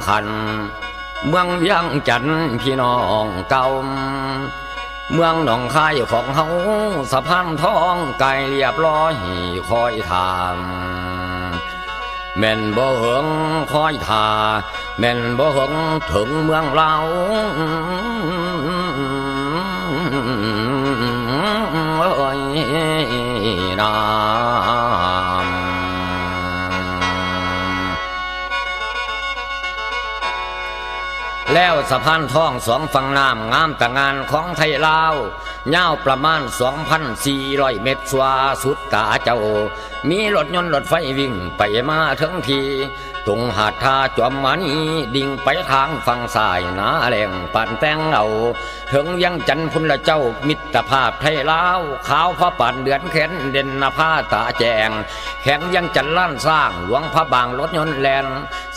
ำของขวางขันเมืองเวียงจันทร์พี่น้องเก่าเมืองหนองคายของเฮาสะพานทองไกลเรียบร้อยคอยทางแม่นบ่เหิงคอยทาแม่นบ่เหิงถึงเมืองเรา แล้วสะพานทองสองฝั่งน้ำงามแต่งานของไทยลาวยาวประมาณ 2,400 เมตรสวาสุดตาเจ้า มีรถยนต์รถไฟวิ่งไปมาถึงทีตรงหาดทาจอมมานีดิ่งไปทางฝั่งซ้ายนาแหลงปั่นแตงเอาถึงยังจันพุนละเจ้ามิตรภาพไทยลาวขาวพระป่านเดือนแขนเด่นนภาตาแจง แข็งยังจันล้านสร้างหลวงพระบางรถยนต์แลน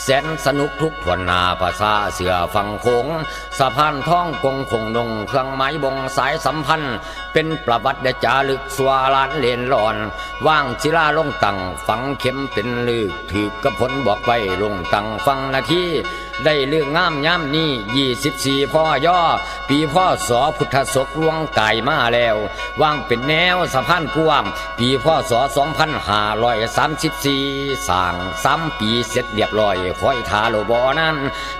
แสนสนุกทุกทวนนาภาษาเสือฟังโคงสะพานท้องกงคงนงเครื่องไม้บงสายสัมพันธ์ เป็นประวัติเดจารึกสวาลานเลนหลอน ว่างศิลาลงตังฝังเข็มเป็นลึกถือกระผลบอกไว้ลงตังฟังนาทีได้เรื่องงามย่ำนี้ยี่สิบสี่พ่อย่อ ปีพ่อสอพุทธศกลวงไก่มาแล้ว ว่างเป็นแนวสะพานกว้าง ปีพ่อสอสองพันห้าร้อยสามสิบสี่สร้างซ้ำปีเสร็จเรียบร้อยคอยทาโลบอนั้น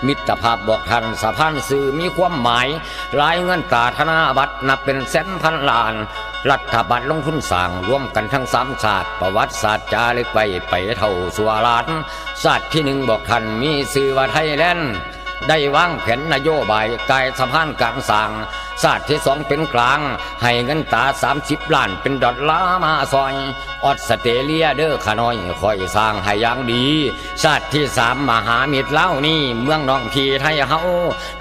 มิตรภาพบอกทันสะพานสื่อมีความหมายรายเงินตาธนาบัตรนับเป็นแสนพันล้าน รัฐบาลลงทุนสร้างร่วมกันทั้งสามศาสตร์ประวัติศาสตร์จารึกไปไปเท่าสัวลานศาสตร์ที่หนึ่งบอกทันมีสื่อว่าไทยแลนด์ได้วางแผนนโยบายกายสะพานกลางสร้าง ศาสตร์ที่สองเป็นกลาง ให้เงินตาสามสิบล้านเป็นดอลลาร์มาซอย ออสเตรเลียเด้อขน้อยคอยสร้างให้อย่างดีศาตร์ที่สามมหามิตรเล่านี่ เมืองน้องทีไทยเฮา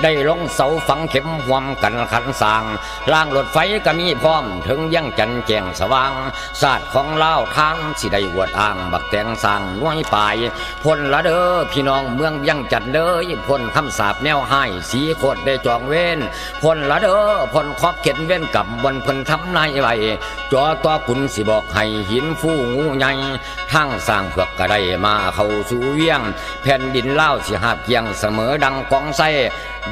ได้ลงเสาฝังเข็มหวมกันขันสร้างร่างรถไฟก็มีพร้อมถึงยังจันแจงสว่างศาสตร์ของเล่าทางสิได้วดอ้างบักแตงสร้างน้วยปลายพลละเด้อพี่น้องเมืองยังจันเด้อพลคำสาบแนวให้สีโคตรได้จองเว้นพลละเด้อพลครอบเข็นเว้นกับบนเพิ่นทำนายไว้จอตัวคุณสิบอกให้หินฟูงูใหญ่ทั้งสร้างเผือกกระไดมาเข้าสู่เวียง แผ่นดินเล่าสิหาบเกียงเสมอดังกองไส้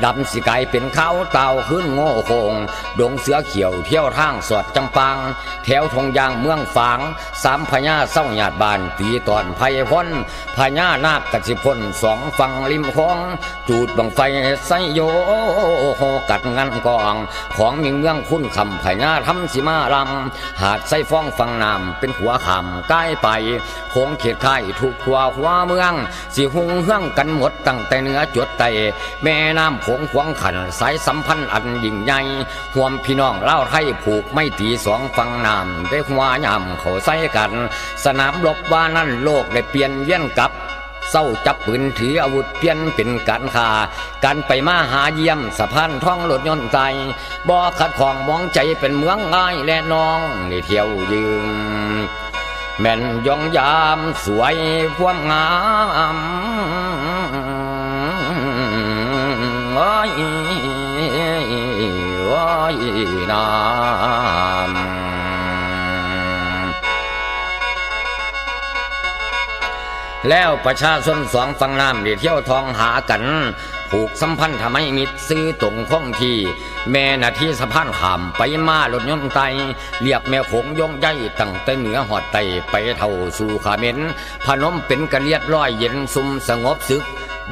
ดำสิกลายเป็นเขาเต่าขึ้นโง่โคง ดงเสือเขียวเที่ยวทางสอดจำปางแถวทงยางเมืองฝาง สามพญาเศร้าหยาดบานตีตอนไพพ้นพญานาคกสิพลสองฝั่งริมคลอง จูดบังไฟไสโยโหกัดงันกอง ของมีเมืองคุณคำพญาทำสิมาลำหาดไส้ฟ้องฟังน้ำเป็นหัวคำใกล้ไปโคงเขตไข่ถูกหัวหัวเมือง สิหุงเฮืองกันหมดตั้งแต่เหนือจดไตแม่น้ำโขงขวงขันสายสัมพันธ์อันยิ่งใหญ่ห่วมพี่น้องเล่าไทยผูกไม่ตีสองฟังน้ำได้หัวยำเขาใส่กัน สนามรบว่านั่นโลกได้เปลี่ยนเวียนกลับเศร้าจับปืนถืออาวุธเปลี่ยนเป็นการฆ่าการไปมาหาเยี่ยมสะพานท่องรถยนต์ใจบ่อขัดของมองใจเป็นเมืองง่ายและน้องในเที่ยวยืมแม่นยองยามสวยพวมงาม อ้ยโอ้ยนามแล้วประชาชนสองฝั่งน้ำได้เที่ยวทองหากัน ผูกสัมพันธ์ทำให้มิตรซื้อตรงคงที่ แม่นาทีสะพานขามไปมารถยนต์ไตเรียบแม่โขงยงใหญ่ตั้งแต่เหนือหอดไตไปเท่าสู่ขาเม็นพนมเป็นกระเลียดร้อยเย็นซุมสงบศึก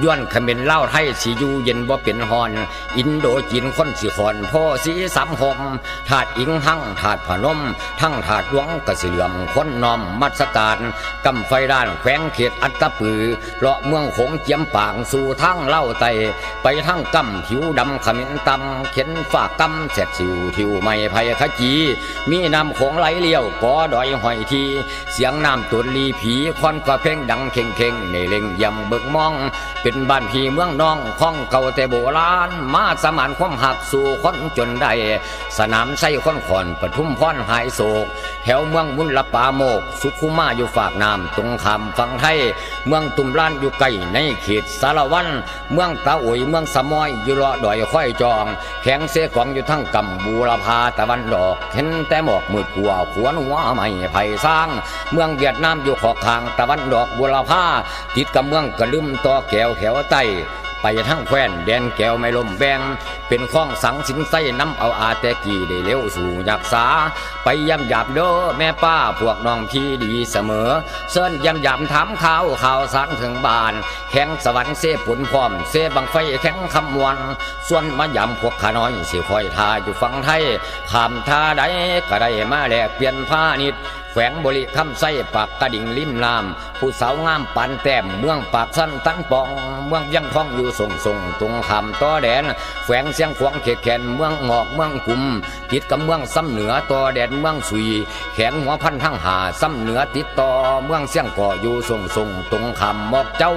ย้อนขม็นเล่าไทยสิอยู่เย็นบ่เป็นฮอน อินโดจีนคนสิขอนพ่อสีสามหมถาดอิงหั่งถาดพนม ทั้งถาดหลวงกระเสื่อมคนนอมมัสการกำไฟด้านแขวงเขตอัตตปือเลาะเมืองโขงเจียมปางสู่ทั้งเล่าไตไปทั้งกำผิวดำขมิ้นตำเข็นฝากกำเสร็จสิวทิวไม่ภัยขจี มีน้ำโขงไหลเลี้ยวกอดอยหอยที เสียงน้ำตุนลีผีควันกว่าเพลงดังเข่งเข่งในเล่งยำเบิกมองเเป็นบ้านพี่เมืองน้องของเก่าแต่โบราณ มาสมานความหักสู่คนจนได้สนามไส้คนขอนปทุมพรหายโศกแถวเมืองมุนละปาโมก สุขุมาอยู่ฝากน้ำตรงคำฝังไทย เมืองตุมล้านอยู่ไกลในเขตสารวัน เมืองตาอุยเมืองสมอยอยู่รอดอยค่อยจอง แข็งเสกองอยู่ทั้งกำบูรพาตะวันดอกเห็นแต่หมอกมืดกัวขวนหัวไม่ไผ่สร้าง เมืองเวียดนามอยู่ขอบทางตะวันดอกบุรพาติดกับเมืองกระลึมต่อแก้วแถวใต้ไปทั้งแคว้นแดนแก้วไม่ลมแบง เป็นข้องสังสินไส้น้ำเอาอาแต่กี่ได้เลี้ยวสู่ยักษาไปย่ำหยาบเด้อแม่ป้าพวกน้องพี่ดีเสมอเซินย่ำหยาบถามข่าวข่าวสารถึงบ้าน แข่งสวรรค์เสผลพร้อม เสบังไฟแข่งคำวันส่วนมายำพวกขาน้อยสิคอยทาอยู่ฝั่งไทยขามทาใดก็ได้มาแลกเปลี่ยนผ้านิด แฝงบริคำไส้ปากกระดิ่งริมลามผู้สาวงามปันแต้มเมืองปากสั้นตันปอง เมืองยังท้องอยู่ส่งส่งตรงคำต่อแดนแฝงเสียงขวงเขแขนเมืองหอกเมืองกุมติดกับเมืองซ้ำเหนือต่อแดนเมืองสุย แข็งหัวพันทั้งหาซ้ำเหนือติดต่อเมืองเสียงก่ออยู่ส่งส่งตรงคำหมอกเจ้า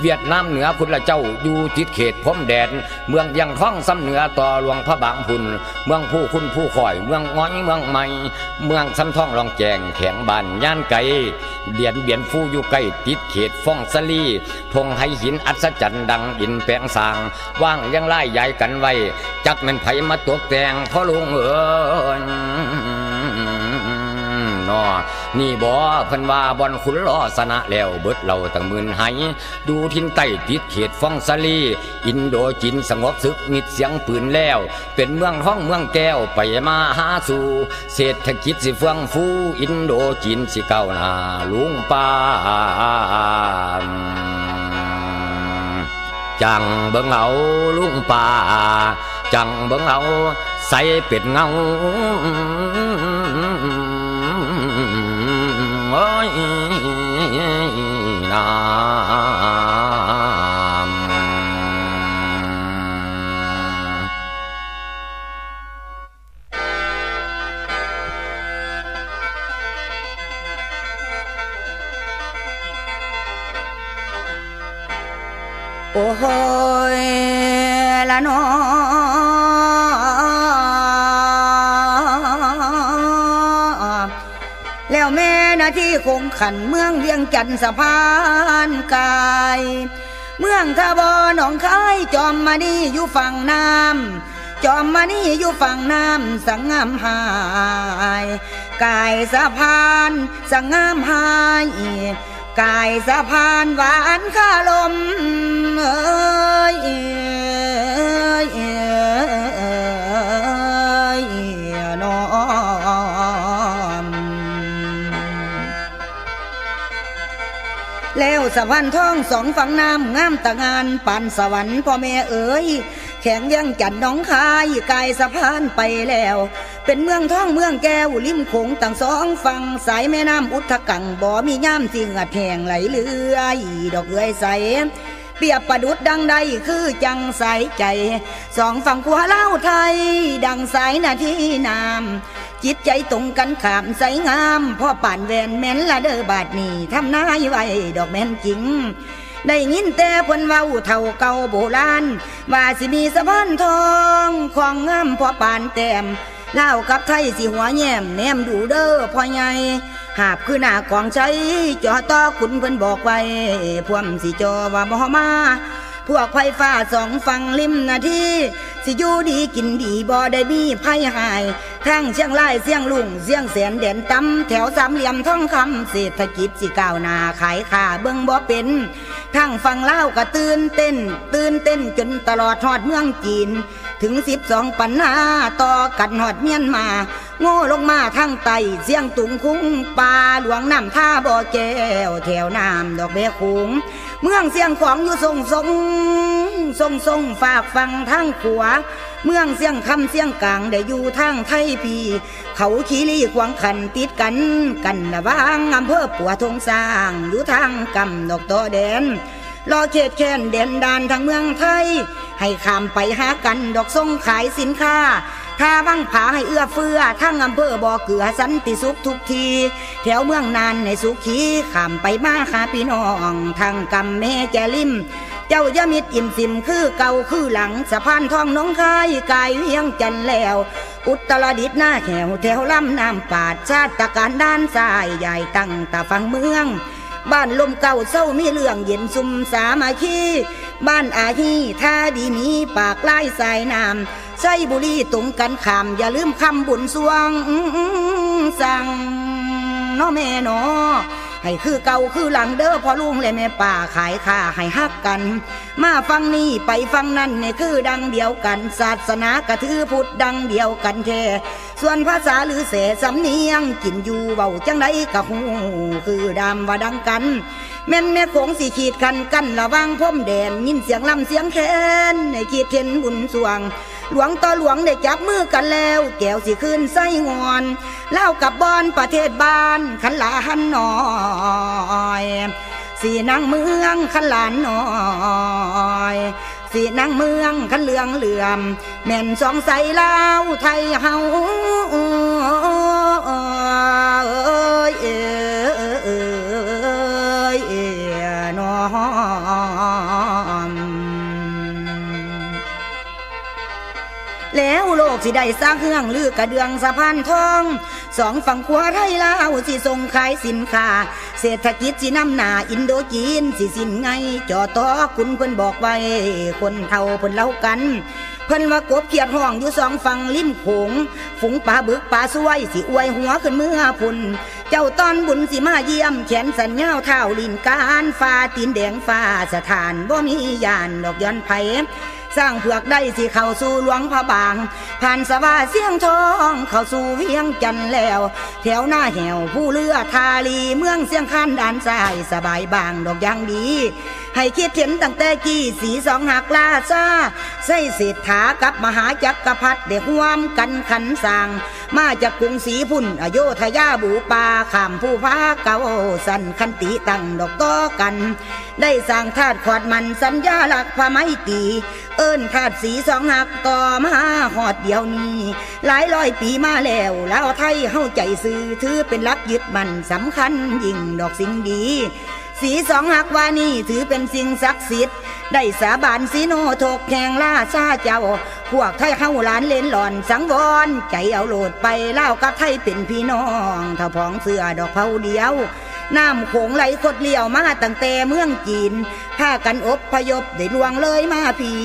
เวียดนามเหนือพุทธเจ้าอยู่ติดเขตพรมแดน เมืองยังท้องซ้ำเหนือต่อหลวงพระบางพุนเมืองผู้คุณผู้ข่อย เมืองง้อยเมืองใหม่เมืองซ้ำท้องรองแจงแข็งบ้านย่านไก่เดียนเบียนฟูอยู่ใกล้ติดเขตฟ้องสลีทงให้หินอัศจรรย์ดังอินแปลงสางว่างยังไล่ใหญ่กันไว้ จักมันไผมาตกแต่งพ่อลุงเอิญ นอ นี่บ่เพิ่นว่าบอนขุนล้อสนะแล้วเบิดเราตั้งมื่นไหดูทินใต้ติดเขตฟองสลี อินโดจีนสงบศึกมิดเสียงปืนแล้ว เป็นเมืองท้องเมืองแก้วไปมาหาสู่เศรษฐกิจสิเฟื่องฟูอินโดจีนสิเก้าหน้าลุงป้าจังเบิ่งเอาลุงป่า จังเบิ่งเอาใส่เป็ดเงา โอ้ยนา นาที่คงขันเมืองเวียงจันทน์สะพานกาย เมืองทาบอหนองคายจอมมานี่อยู่ฝั่งน้ำจอมมานี่อยู่ฝั่งน้ำสังงามหายกายสะพานสังงามหายกายสะพานหวานข้าลมเอ้ย สะพานทองสองฝั่งน้ำงามตะงานปานสวรรค์พ่อแม่เอ๋ยแข็งยังจันน้องคายกายสะพานไปแล้ว เป็นเมืองท่องเมืองแก้วริมโขงตั้งสองฝั่งสายแม่น้ำอุทธกังบ่มีย่ามสิงหัดแห่งไหลเลื่อยดอกเอื้อยใสเปียบประดุดดังใดคือจังสายใจ สองฝั่งขัวเล่าวไทย ดังสายนาทีน้ำ จิตใจตรงกันขามใสงามพ่อป่านแวนแม่นละเด้อบาดนี้ทำนายไว้ดอกแม่นจริง ได้ยินแต่เพิ่นเว้าเท่าเก่าโบราณว่าสิมีสะพานทองของงามพ่อป่านแต้มเล่ากับไทยสิหัวแย้มแนมดูเด้อพ่อใหญ่หาบคือหน้าของใช้จอต่อขุนเพิ่นบอกไว้พวมสิจอว่าบ่มา พวกไฟฟ้าสองฝั่งริมนาทีสิอยู่ดีกินดีบ่ได้มีไพ่หายทั้งเชียงรายเสียงลุงเสียงแสนเด่นตำแถวสามเหลี่ยมทองคำเศรษฐกิจสิก้าวหน้าขายขาเบิ่งบ่เป็นทั้งฟังเล่าก็ตื่นเต้น ตื่นเต้นจนตลอดทอดเมืองจีน ถึงสิบสองปัญหาต่อกันหอดเมียนมา โง่ลงมาทางไตเสียงตุงคุ้งปลาหลวงน้ำท่าบ่อแก้วแถวน้ำดอกเบี้ยคุงเมืองเสียงของอยู่ทรงทรงทรงทรงฝากฟังทางขวาเมืองเสียงคำเสียงกลางได้อยู่ทางไทยพีเขาขีรีขวางขันติดกันกันละวางอำเภอปัวทงสร้างอยู่ทางกำดอกตอแดนรอเขตแค้นเด่นดานทางเมืองไทย ให้ขามไปหากันดอกส่งขายสินค้า ถ้าบังผาให้เอื้อเฟื้อทั้งอำเภอบ่อเกลือสันติสุขทุกที แถวเมืองนานในสุขีขามไปมาหาพี่น้องทางกำแม่แจลิมเจ้ายามิดอิ่มสิมคือเก่าคือหลังสะพานทองน้องคายกายเวียงจันแล้ว อุตรดิตหน้าแขวแถวลำน้ำปาดชาติการด้านซ้ายใหญ่ตั้งตาฟังเมือง บ้านลมเก่าเศร้ามีเรื่องเย็นซุมสามาคีบ้านอาฮีท่าดีมีปากไล่สายน้ำใส่บุรีตรงกันขาม อย่าลืมคำบุญสวงสั่งน้อแม่นอ ให้คือเก่าคือหลังเด้อพอลุงและแม่ป่าขายค่าให้ฮักกัน มาฟังนี่ไปฟังนั่นเนี่ยคือดังเดียวกัน ศาสนากระทือพุทธดังเดียวกันแค่ส่วนภาษาหรือเสสำเนียงกินอยู่เบาจังไดกะหูคือดำว่าดังกัน แม่นแม่คงสี่ขีดกันกันระวังพรมแดน ยินเสียงลำเสียงแคนในขีดเทียนบุญสวง หลวงต่อหลวงได้จับมือกันแล้ว แก้วสิขึ้นไส้งอนเล่ากับบอนประเทศบ้านขันลาหันหน่อยสีนางเมืองขันหลานหน่อยสีนางเมืองขันเหลืองเหลื่อม แม่นสองใสเล่าไทยเฮาเอ้ยเอ้ย น้อม แล้วโลกสิได้สร้างเครื่องลือกระเดืองสะพานทองสองฝั่งขวาไทยลาวสิส่งขายสินค้า เศรษฐกิจสินำหนาอินโดจีนสิสินไงจอต่อคุณเพิ่นบอกไว้ คนเท่าเพิ่นเล่ากัน พิ่นว่ากบเขียดห้องอยู่สองฝั่งริมโขงฝูงปลาบึกปลาสวยสิอวยหัวขึ้นเมื่อพุ่นเจ้าตอนบุญสิมาเยี่ยมแขนสัญญาเท่าลินการฟ้าตีนแดงฟ้าสถานบ่มียานดอกย้อนไผสร้างเผือกได้สิเข้าสู่หลวงพระบาง ผ่านสว่าเสียงทอง เข้าสู่เวียงจันแล้ว แถวหน้าแหวผู้เรือทาลีเมืองเสียงคันด้านซ้ายสบายบางดอกยางดี ให้คิดเห็นตั้งแต่กี้สีสองหักลาซาใส่เศรษฐากับมหาจักรพรรดิเด็กวมกันขันสร้างมาจากกรุงศรีพุ่นอโยธยาบูปาขามผู้พาเก่าสันคันติตั้งดอกต่อกัน ได้สร้างธาตุขอดมันสัญญาหลักพระไมตี เอิ้นธาตุสีสองหักต่อมาหอดเดียวนี้ หลายร้อยปีมาแล้วแลาวไทยเฮาใจซื้อถือเป็นลักยึดมันสำคัญยิ่งดอกสิ่งดี สีสองหักวานี่ถือเป็นสิ่งศักดิ์สิทธิ์ได้สาบานสีโนโทกแข่งล่าซาเจ้า พวกไทยเข้าหลานเล่นหลอนสังวร ใจเอาโหลดไปเล่ากับไทยเป็นพี่น้องเท่าพองเสือดอกเผาเดียวน้ำโขงไหลคดเลี้ยวมาตั้งแต่เมืองจีนพากันอบพยพได้ลวงเลยมาพี่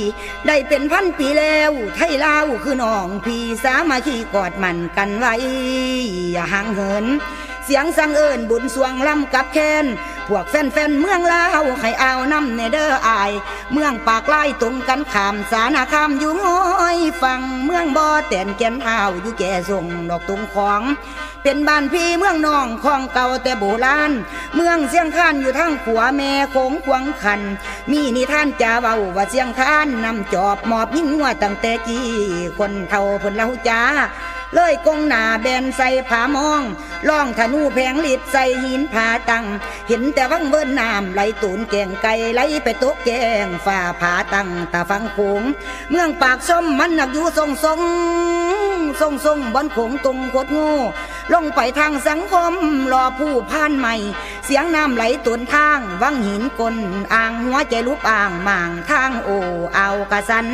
ได้เป็นพันปีแล้ว ไทยเลาคือน้องพี่สามาคีกอดมันกันไว้อย่าห่างเหิน เสียงสังเอิญบุญสวงลำกับแคน พวกแฟนๆเมืองลาวให้เอาน้ำเนเดอร์อาย เมืองปากไล่ตรงกันขามสานาคามอยู่ห้อยฟังเมืองบ่อแต่นแก่นเท้าอยู่แก่ส่งดอกตุงของ เป็นบ้านพี่เมืองน้องของเก่าแต่โบราณเมืองเสียงคานอยู่ทั้งขัวแม่โขงควงคัน มีนิทานจาเบาว่าเสียงคานนำจอบหมอบยิ่งหัวตั้งแต่กี้คนเท่าเพิ่นเล่าจ้า เลยกงหนาแบนใส่ผามองล่องธนูแผงลิดใส่หินผาตัง เห็นแต่วังเบิ้นน้ำไหลตูนแกงไก่ไหลไปตกแกงฝ่าผาตังตาฟังโขงเมืองปากส้มมันหนักอยู่ทรงทรงทรงทรงบนโขงตรงโคดงูลงไปทางสังคมรอผู้พ่านใหม่ เสียงน้ำไหลตุนทางวังหินกลอ่างหัวใจลุกอ่างหม่างทางโอเอากระสัน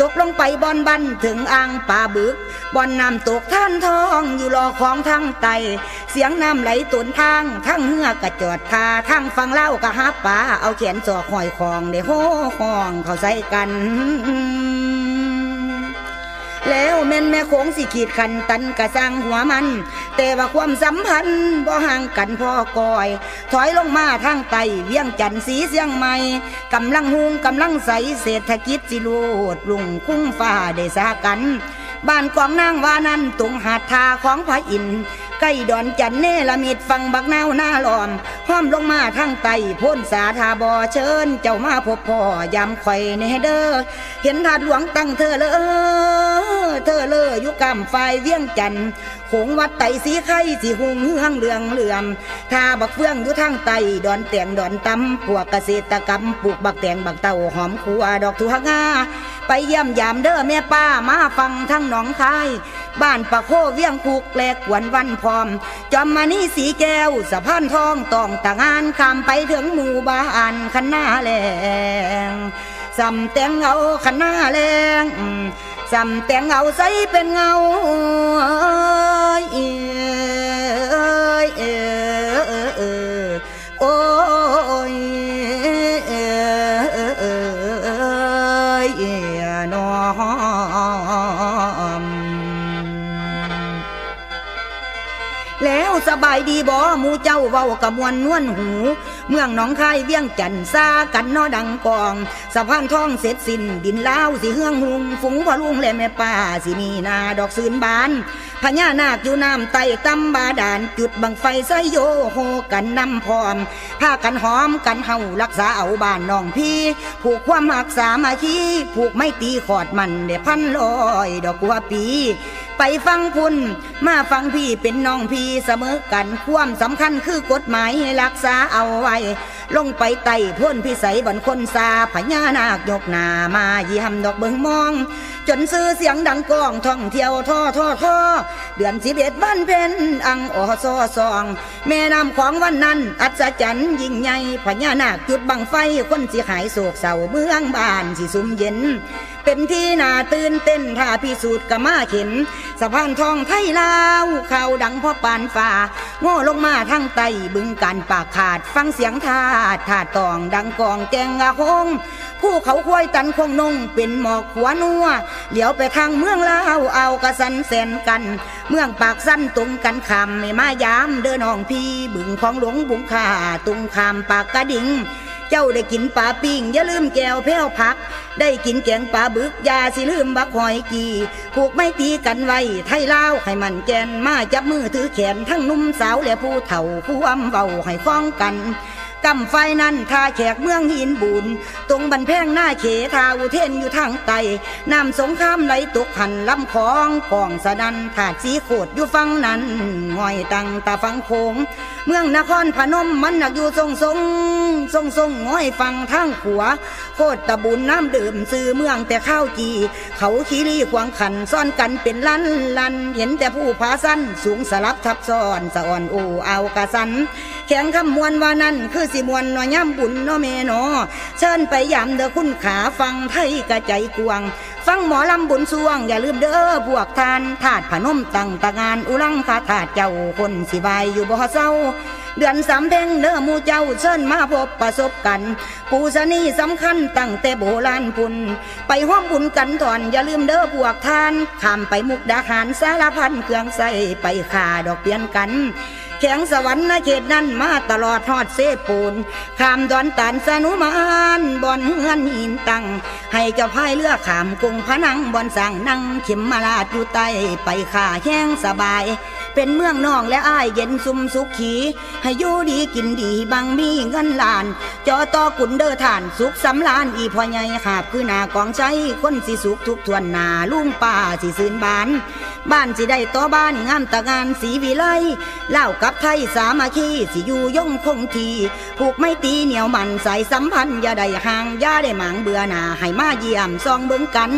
ตกลงไปบอนบันถึงอ่างป่าบึกบอนน้ำตกท่านทองอยู่รอของทางไต เสียงน้ำไหลตุนทางทั้งเหือกระจอดทาทั้งฟังเล่ากะหาป่าเอาแขนจอกหอยคองได้โห่ห้องเขาใส่กัน แล้วแม่นแม่โขงสิขีดขันตันกระสร้างหัวมัน แต่ว่าความสัมพันธ์บ่ห่างกันพ่อก่อย ถอยลงมาทางไตเวียงจันทร์สีเสียงใหม่กำลังหุงกำลังใสเศรษฐกิจสิโลดลุงคุ้งฟ้าได้สากัน บ้านกองนางวานันตรงหาดทาของพระอินทร์ใกล้ดอนจันเนละมิดฟังบักนาวหน้าหลอม ห้อมลงมาทางไตพ้นสาธาบอเชิญ เจ้ามาพบพ่อยามไข่ในเด้อเห็นถาดหลวงตั้งเธอเลยเธอเลยอยู่กำไฟเวียงจันโขงวัดไตสีไข่สีหุงเฮืองเหลืองเหลื่อมทาบักเฟืองอยู่ทางไตดอนแตงดอนตำพวกเกษตรกรรมปลูกบักแตงบักเต่าหอมขัวดอกถั่วงาไปเยี่ยมยามเด้อแม่ป้ามาฟังทั้งหนองคาย บ้านปะโคเวียงคุกแลกหวนวันพร้อม จอมมานี่สีแก้วสะพานทองต้องตางานข้ามไปถึงหมู่บ้านคันหน้าแลงสำแตงเอาคันหน้าแลงสำแตงเอาใสเป็นเงาเอ้ยเอ้ยเอ้ยโอ้ย บายดีบ่หมูเจ้าเว้ากะมวนนวลหู เมืองหนองคายเวียงจันทน์ซากันนอดังกองสะพานทองเสร็จสิ้นดินลาวสิเฮืองหุงฝูงพะลุงและแม่ป้าสิมีนาดอกสืนบานพญานาคอยู่น้ำไต่ตำบาดาลจุดบังไฟไซโยโฮกันนำพร้อมพากันหอมกันเฮารักษาเอาบ้านน้องพี่ ผูกความหักสามาคีผูกไม่ตีขอดมันเดพันลอยดอกกัวปีไปฟังพุ่น มาฟังพี่เป็นน้องพี่เสมอกัน ความสำคัญคือกฎหมายให้รักษาเอาไว้ ลงไปไต่พ่นพิสัยบนคนซาพญานาคยกหนามายี่ยมดอกเบิงมอง จนซื้อเสียงดังก้องท่องเที่ยวท่อท่อท่อเดือนสิบเอ็ดวันเพ็ญอังออซอซอง แม่น้ำของวันนั้น อัศจรรย์ยิ่งใหญ่พญานาคจุดบังไฟคนสิหายโศกเศร้าเมืองบ้านสิสุมเย็น เป็นที่น่าตื่นเต้นถ้าพิสูจน์กะมาเข็นสะพานทองไทยลาวข่าวดังพ่อปานฝ่าโง่ลงมาทั้งไตบึงการปากขาดฟังเสียงทาดทาดตองดังกองแจงอาคงผู้เขาควายตันคงนงเป็นหมอกหัวนัวเหลียวไปทางเมืองลาวเอากระสันแสนกัน เมืองปากสั้นตรงกันคำไม่มายามเดินห้องพี่บึงของหลวงบุงคาตุงคามปากกระดิ่ง เจ้าได้กินปลาปิ้งอย่าลืมแก้วแพ้วผัก ได้กินแกงปลาบึกยาสิลืมบักหอยกีผูกไม่ตีกันไว้ไทยลาวให้มันแกนมาจับมือถือแขนทั้งหนุ่มสาวและผู้เฒ่าผู้อำเบาให้ฟ้องกัน กำไฟนั้นทาแขกเมืองหินบุญตรงบันแพงหน้าเขทาอุเทนอยู่ทางไตน้ำสงครามไหลตกหันลำคองกองสะดันถาดสีโคดอยู่ฟังนั้นง่อยตังตาฟังโคง เมืองนครพนมมันหนักอยู่ทรงทรงทรงทรงง่อยฟังทางขัว โคตรตะบุญน้ำดื่มซื้อเมืองแต่ข้าวจี เขาขีรีควงขันซ่อนกันเป็นลันลันเห็นแต่ผู้ผาสั้นสูงสลับทับซ้อนสะอ่อนโอเอากระสัน แข็งคำมวลว่านั่นคือสิมวลน้อย่ำบุญนาะเมนอเชิญไปยามเด้อคุณขาฟังไทยกระใจกวง ฟังหมอลำบุญสวง อย่าลืมเด้อพวกทานถาดผนมตั้งตางานอุลังคาถาดเจ้าคนสิบายอยู่บ่เศร้าเดือนสามเพ่งเด้อมูเจ้าเชิญมาพบประสบกัน ปูสนีสำคัญตั้งแต่โบราณพุน ไปห้อมบุญกันถอนอย่าลืมเด้อพวกทาน ข้ามไปมุกดาหารสารพันเครื่องใส่ไปขาดอกเปลี่ยนกัน ข็งสวรรค์นเขตนั้นมาตลอดทอดเสปูนขามดอนตันสนุมานบอนเฮือนหินตัง ให้เจ้าพายเรือขามกุงพนังบอนสั่งนั่งเข็มมาลาดอยู่ใต้ไปขาแห้งสบาย เป็นเมืองนองและอ้ายเย็นซุมสุขขี ให้อยู่ดีกินดีบางมีเงินล้าน จอต่อกุนเดอฐานสุขสำลานอีพ่อใหญ่หาบคือหนากองใจคนสิสุขทุกทวนหนาลุงป้าสิซื้นบาน บ้านสิได้ต่อบ้านงามตะงานสีวิไลเล่ากับไทยสามัคคีสิอยู่ย่งคงทีผูกไม่ตีเหนียวมันใสสัมพันธ์อย่าได้ห่างอย่าได้หมางเบื่อหนาให้มาเยี่ยมซองเบิ่งกัน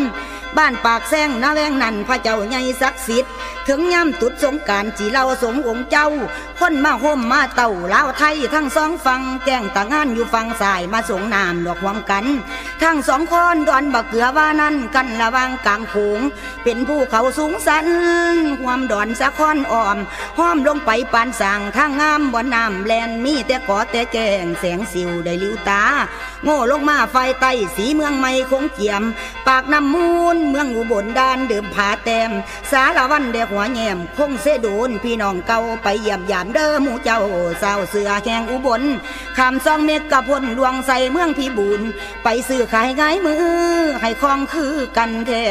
บ้านปากแซงนาแวงนันพระเจ้าใหญ่ศักดิ์สิทธิ์ถึงย่ำตุดสงการจีเล่าสงองค์เจ้า คนมาห่มมาเต่าลาวไทยทั้งสองฟังแกงต่างานอยู่ฟังสายมาสงนามดอกหวมกัน ทั้งสองคนดอนบักเกือว่านั่นกันระวางกลางโขงเป็นภูเขาสูงสันหวมดอนสะคอนอ่อม ห้อมลงไปปานสั่งทางงามบ่อน้ำแลนมีแต่กอแต่แกงแสงสิวได้ลิ้วตา โง่ลงมาไฟไตสีเมืองไม่คงเจียม ปากน้ำมูลเมืองอุบลดานเดิมผาแต้มสารวันเดกหัวแยมคงเสโดนพี่น้องเก่าไปเยี่ยมยามเด้อหมู่เจ้าสาวเสือแข่งอุบลคำซองเมกกะพลดวงใสเมืองพี่บุญไปซื้อขายง่ายมือ ให้คลองคือกันแท้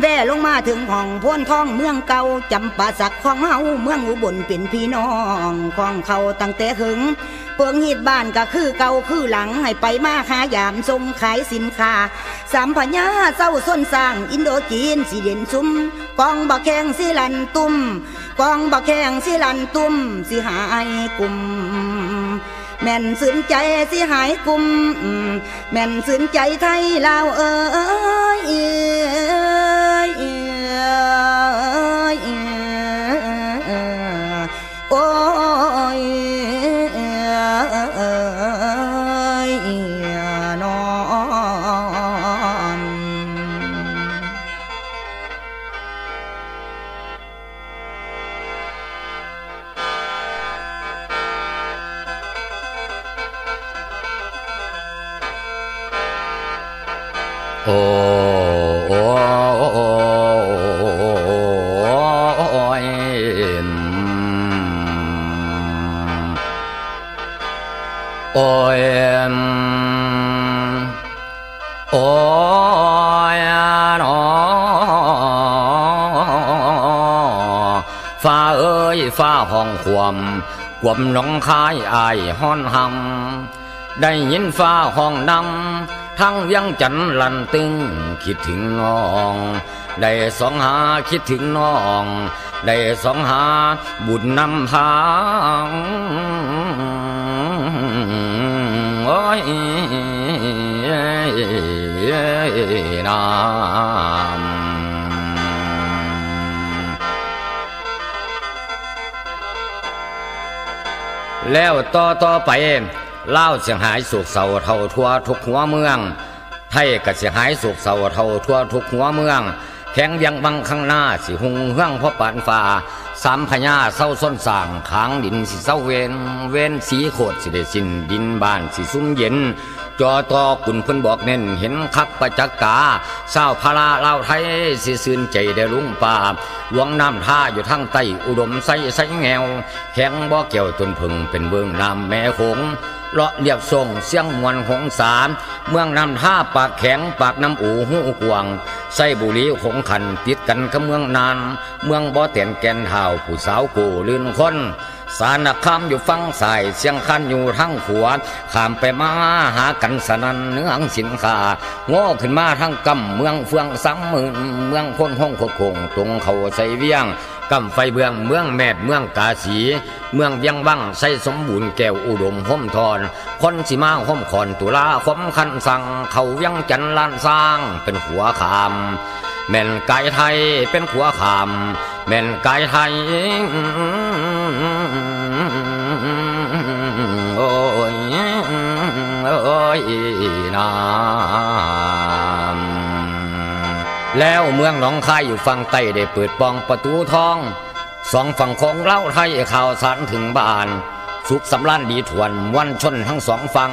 แว่ลงมาถึงห้องพ้นท้องเมืองเก่าจำปาสักของเฮาเมืองอุบลเป็นพี่น้องของเขาตั้งแต่หึงเปิงหีดบ้านก็คือเก่าคือหลังให้ไปมาหายามทรงขายสินค้าสามพญาเศร้าส้นสร้างอินโดจีนสิเด่นซุ่มกองบักแข้งสิลันตุ้มกองบักแข้งสิลันตุ้มสิหายกลุ่มแม่นสืนใจสิหายกุมแม่นสืนใจไทยลาวเอ้ย ฟ้าห้องควมควมหนองคายอายห้อนหำได้ยินฟ้าห้องนำทั้งเวียงจันลันตึงคิดถึงน้อง ได้สองหาคิดถึงน้อง ได้สองหาบุญนำพางโอ้ยน้ำ แล้วต่อต่อไปเล่าเสียงหายสุกเสาเท่าทั่วทุกหัวเมือง ไทยก็เสียหายสุกเสาเท่าทั่วทุกหัวเมือง แข็งยังบังข้างหน้าสิหุงเฮืองพ่อปานฟ้าสามพญาเศร้าส้นสางขางดินสิเศร้าเวนเวนสีโคตรสิได้สินดินบ้านสิซุ้มเย็น จอตอกุนเพิ่นบอกเน้นเห็นคักประจักษ์ตาเศร้าพาราเล่าวไทยสิซื่นใจได้ลุงป่าหลวงน้ำท่าอยู่ทางใต้อุดมใสใสแงวแข็งบ่เกี่ยวต้นพึ่งเป็นเบื้องน้ำแม่คงเลาะเรียบส่งเสียงมวนของสามเมืองน้ำท่าปากแข็งปากน้ำอูหูกวางไส้บุรีหงขันติดกันกับเมืองนาน เมืองบ่อเตียนแกนเท้าผู้สาวกูลื่นคน สารคามอยู่ฟังสายเสียงคันอยู่ทั้งขวาข้ามไปมาหากันสนันเนื้องสินค้าโง่ขึ้นมาทั้งกำเมืองเฟืองสังหมื่นเมืองคนห้องโคคงตรงเขาใส่เวียงกำไฟเบืองเมืองแมดเมืองกาสี เมืองเวียงวังใส่สมบูรณ์แก้วอุดมห่มทอนคนสิมาห่มขอนตุลาคมคันสั่งเขาเวียงจันลานสร้างเป็นหัวขามแม่นไก่ไทยเป็นขัวขามแม่นไก่ไทย โอ้ยโอ้ยน้ำแล้วเมืองหนองคายอยู่ฝั่งใต้ได้เปิดปองประตูทอง สองฝั่งของเล่าไทยข่าวสารถึงบ้าน สุขสำรานดีถวนวันชนทั้งสองฝั่ง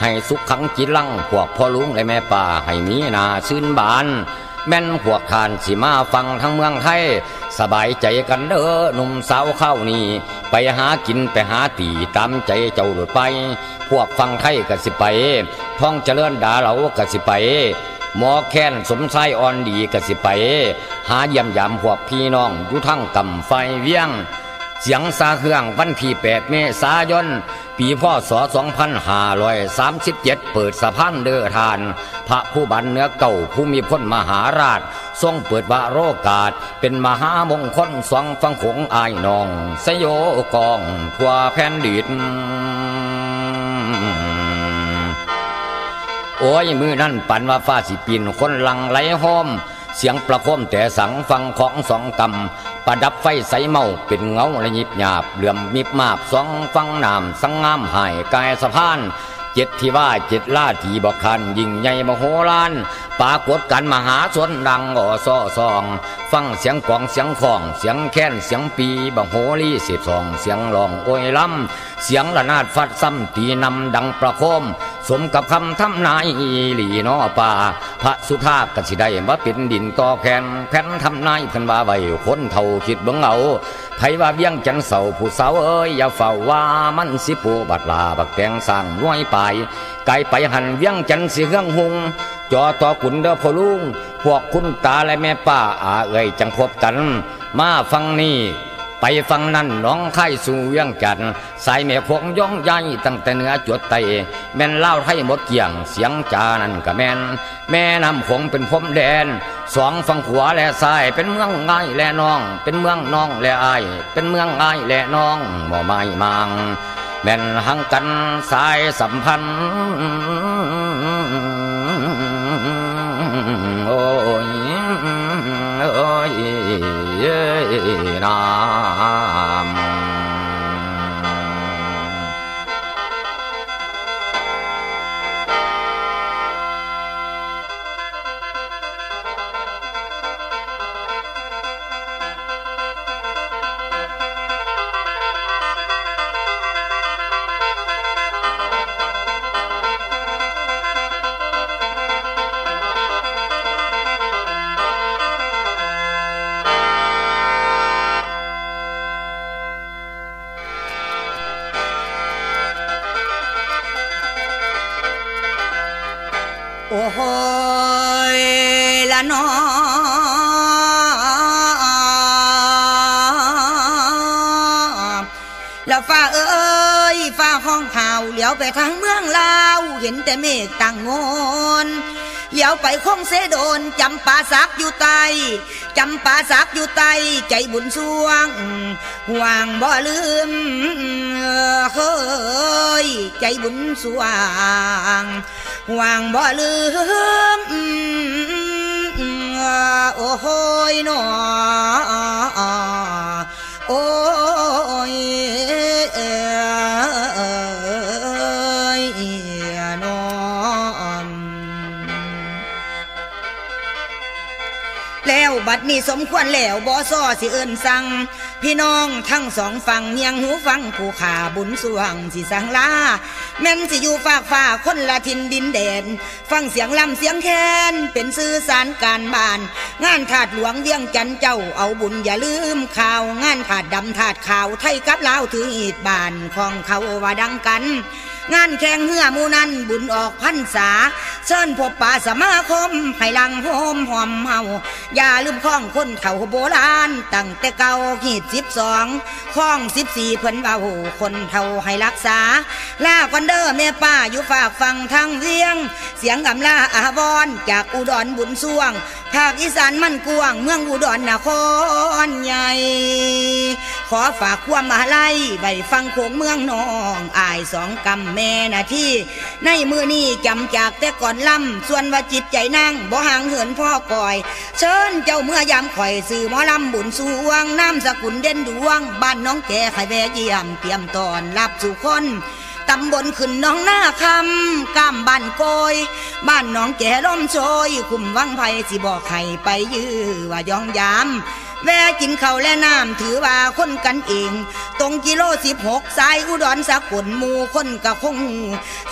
ให้สุขขังจิตลังพวกพ่อลุงและแม่ป่าให้มีนาชื่นบาน แม่นพวกทานสิมาฟังทั้งเมืองไทย สบายใจกันเด้อหนุ่มสาวเข้านี่ ไปหากินไปหาตีตามใจเจ้าหลุดไป พวกฟังไข่ก็สิไป ท่องเจริญดาเหลาก็สิไป หมอแค้นสมชายอ่อนดีก็สิไป หาเยี่ยมยามพวกพี่น้องอยู่ทั้งกำไฟเวียง เสียงซาเครื่องวันที่8เมษายน ปีพศ2537 เปิดสะพานเดือทาน พระผู้บันเนื้อเก่าผู้มีพ้นมหาราช ทรงเปิดวาโรกาส เป็นมหามงคลสองฟังขงอายนอง สยกองทั่วแผ่นดินโอ้ยมือนั่นปันว่าฟ้าสิปีนคนลังไหลห้อม เสียงประโคมแต่สังฟังของสองกำ ประดับไฟใสเมาเป็นเงาและยิบหยาบ เหลื่อมมิบมาบสองฟังน้ำสังงามหายกายสะพานเจ็ดที่ว่าเจ็ดล่าทีบกคัน ยิ่งใหญ่มโหฬารปากฏกันมหาชนดังอ่อซ้อซอง ฟังเสียงกองเสียงของ เสียงแค้นเสียงปีบังโหรีสิบสองเสียงร้องโอยลำ เสียงระนาดฟัดซ้ำตีนำดังประโคม สมกับคำทำนายอีหลีนอป่า พระสุธากสิได้มาเป็นดินต่อแคนแผ่นทำนายเพิ่นว่าไว้คนเท่าคิดเบิ่งเอาไผว่าเวียงจันเสาผู้สาวเอ้ยอย่าเฝ้าว่ามันสิปูบัดลาบักแตงสร้างน้วยไปไกลไปหันเวียงจันสิเฮืองหุงจอต่อขุนเด้อพ่อลุงพวกคุณตาและแม่ป้าอาเอ้ยจังพบกัน มาฟังนี่ ไปฟังนั้นน้องไข่สู่เวียงจันสายแม่พงย่องใหญ่ตั้งแต่เหนือจวดไตแม่นเล่าไทยหมดเกี่ยงเสียงจานั่นกะแม่น แม่น้ำคงเป็นพรมแดนสองฝั่งขวาและซ้ายเป็นเมืองง่ายและน้อง เป็นเมืองน้องและอาย เป็นเมืองง่ายและน้องบ่ไม่มังแม่นหังกันสายสัมพันธ์ น ฟ้าห้องข่าวเหลียวไปทางเมืองลาว เห็นแต่เมฆต่างงนเหลียวไปคงเสโดนจำปาสักอยู่ใต้จำปาสักอยู่ใต้ใจบุญสวง ห่วงบ่ลืมเคยใจบุญสวงห่วงบ่ลืมโอ้โหยหนอโอ้ บัดนี้สมควรแล้วบอซ้อสิเอินสั่งพี่น้องทั้งสองฝั่งเนียงหูฟังผู้ขาบุญสวงสิสังลาแม่นสิอยู่ฝากฝ่าคนละทินดินแดนฟังเสียงลำเสียงแคนเป็นสื่อสารการบ้าน งานถาดหลวงเวียงจันเจ้าเอาบุญอย่าลืมข่าว งานถาดดำถาดขาวไทยกับลาวถืออีดบานของเขาว่าดังกัน งานแข่งเหือมูนั้นบุญออกพันษาเชิญพบป่าสมาคมให้ลังโฮมหอมเฮาอย่าลืมข้องคนเฒ่าโบราณตั้งแต่เก่าหีดสิบสองข้องสิบสี่เพิ่นเบาคนเฒ่าให้รักษาลากันเด้อแม่ป้าอยู่ฝากฟังทางเวียง เสียงกำลาอาวรณ์จากอุดรบุญสวง ภาคอีสานมันกวง เมืองอุดรนครใหญ่ ขอฝากความมาไลัยใบฟังโขงเมืองนองอายสองกำแม่นาที่ ในมือนี้จำจากแต่ก่อนล่ำส่วนว่าจิตใจนั่งบ่ห่างเหินพ่อก่อย เชิญเจ้าเมื่อยามข่อยสื่อหมอลำบุญสวงน้ำสกุลเด่นดวง บ้านน้องแก่ไข่แวเยี่ยมเตรียมตอนรับสู่คนตำบลขึ้นน้องหน้าคำกามบ้านโกย บ้านน้องแก่ล้มโชยคุมวังไผ่สิบอกให้ไปยื้อว่ายองยาม แวะกินเข้าและน้ำถือว่าคนกันเอง ตรงกิโลสิบหกสายอุดรสกลมูคนกะคง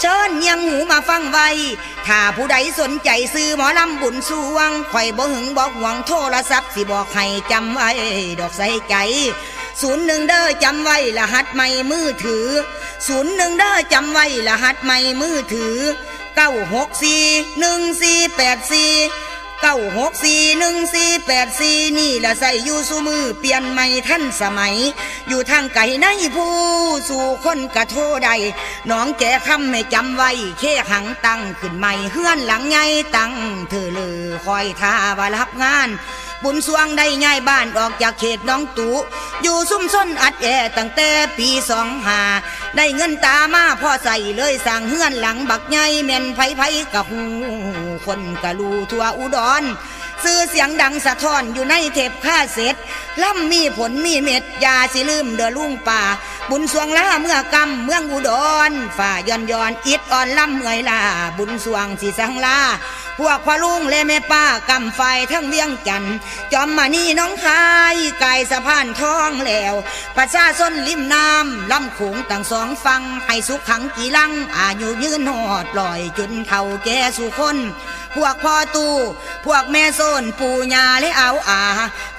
เชิญเนียงหูมาฟังไว้ ถ้าผู้ใดสนใจซื้อหมอลำบุญสวงข่อยบ่หึงบอกหวงโทรศัพท์สิบอกให้จำไว้ ดอกใส่ใจศูนย์หนึ่งเด้อจำไว้รหัสไม่มือถือศูนย์หนึ่งเด้อจำไว้รหัสไม่มือถือเก้าหกสี่หนึ่งสี่แปดสี่ เก้าหกสี่หนึ่งสี่แปดสี่นี่ละใส่อยู่สูมือเปลี่ยนใหม่ท่านสมัย อยู่ทางไก่ในผู้สู่คนกระโทใดน้องแก่คำไม่จำไว้เค่หังตั้งขึ้นใหม่เฮือนหลังไงตั้งเธอเลอคอยท่าว่ารับงาน บุญสวงได้ย้ายบ้านออกจากเขตน้องตูอยู่ซุ่มซ่นอัดแอตั้งแต่ปีสองหาได้เงินตามาพ่อใส่เลยสั่งเฮือนหลังบักใหญ่แม่นไผไผกะหูคนกะลูทั่วอุดรซื้อเสียงดังสะท้อนอยู่ในเทปค่าเสร็จล่ำมีผลมีเม็ดยาสิลืมเดือลุงป่า บุญสวงล่าเมื่อกำเมืองอุดรฝ่าย้อนย้อนอิดอ่อนล่ำเมื่อยลาบุญสวงสิสังลาพวกพ่อลุงและแม่ป้ากำไฟทั้งเวียงจันจอมมานี่น้องคายไก่สะพานทองแล้วประชาชนริมน้ำลำขงต่างสองฟังให้สุขขังกี่ลังอายุยืนหอดลอยจนเท่าแก่สู่คนพวกพ่อตู้พวกแม่โซนปู่ยาและเอาอา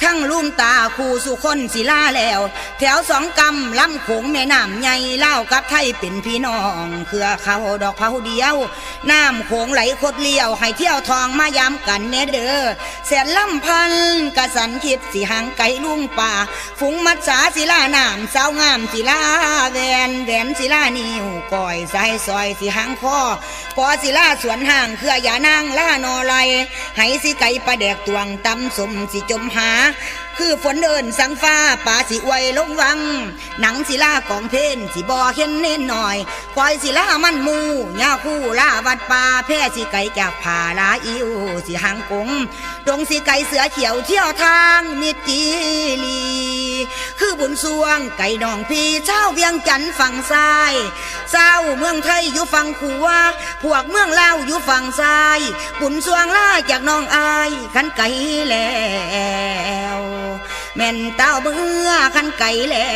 ทั้งลุงตาคู่สุคนศิลาแล้ว แถวสองกำลำขงงแม่น้ำใหญ่เล่ากับไทยเป็นพี่น้องเครือเขาดอกเผาเดียว น้ำโขงไหลคดเลี้ยว ให้เที่ยวทองมายามกันเนเด้อแสนลำพันกระสันคิดสิหางไก่ลุงป่าฝูงมัดสาศิลาน้ำสาวงามศิลาแวนแหวนศิลานิ้วก้อยสายซอยสิหางคอปอศิลาสวนห่างเครืออย่านางล่านอไลให้สิไก่ประแดกตวงตำสมสิจมหา คือฝนเดินสังฟ้าป่าสิอวลงวัง หนังศิลากองเพนสิบอเข็นเน้นหน่อยคอยศิลามันมูยาคู่ลาวัดป่าแพ่สิไก่จากผาลาอิวสิหางกงดงสิไก่เสือเขียวเที่ยวทางมิตรจีลี คือบุญสวงไก่นองพี่เช้าเวียงจันฝั่งซ้ายเศร้าเมืองไทยอยู่ฝั่งขวาพวกเมืองลาวอยู่ฝั่งซ้าย บุญสวงล่าจากน้องอายขันไก่แล้วแม่นเต้าเมื่อขันไก่แล้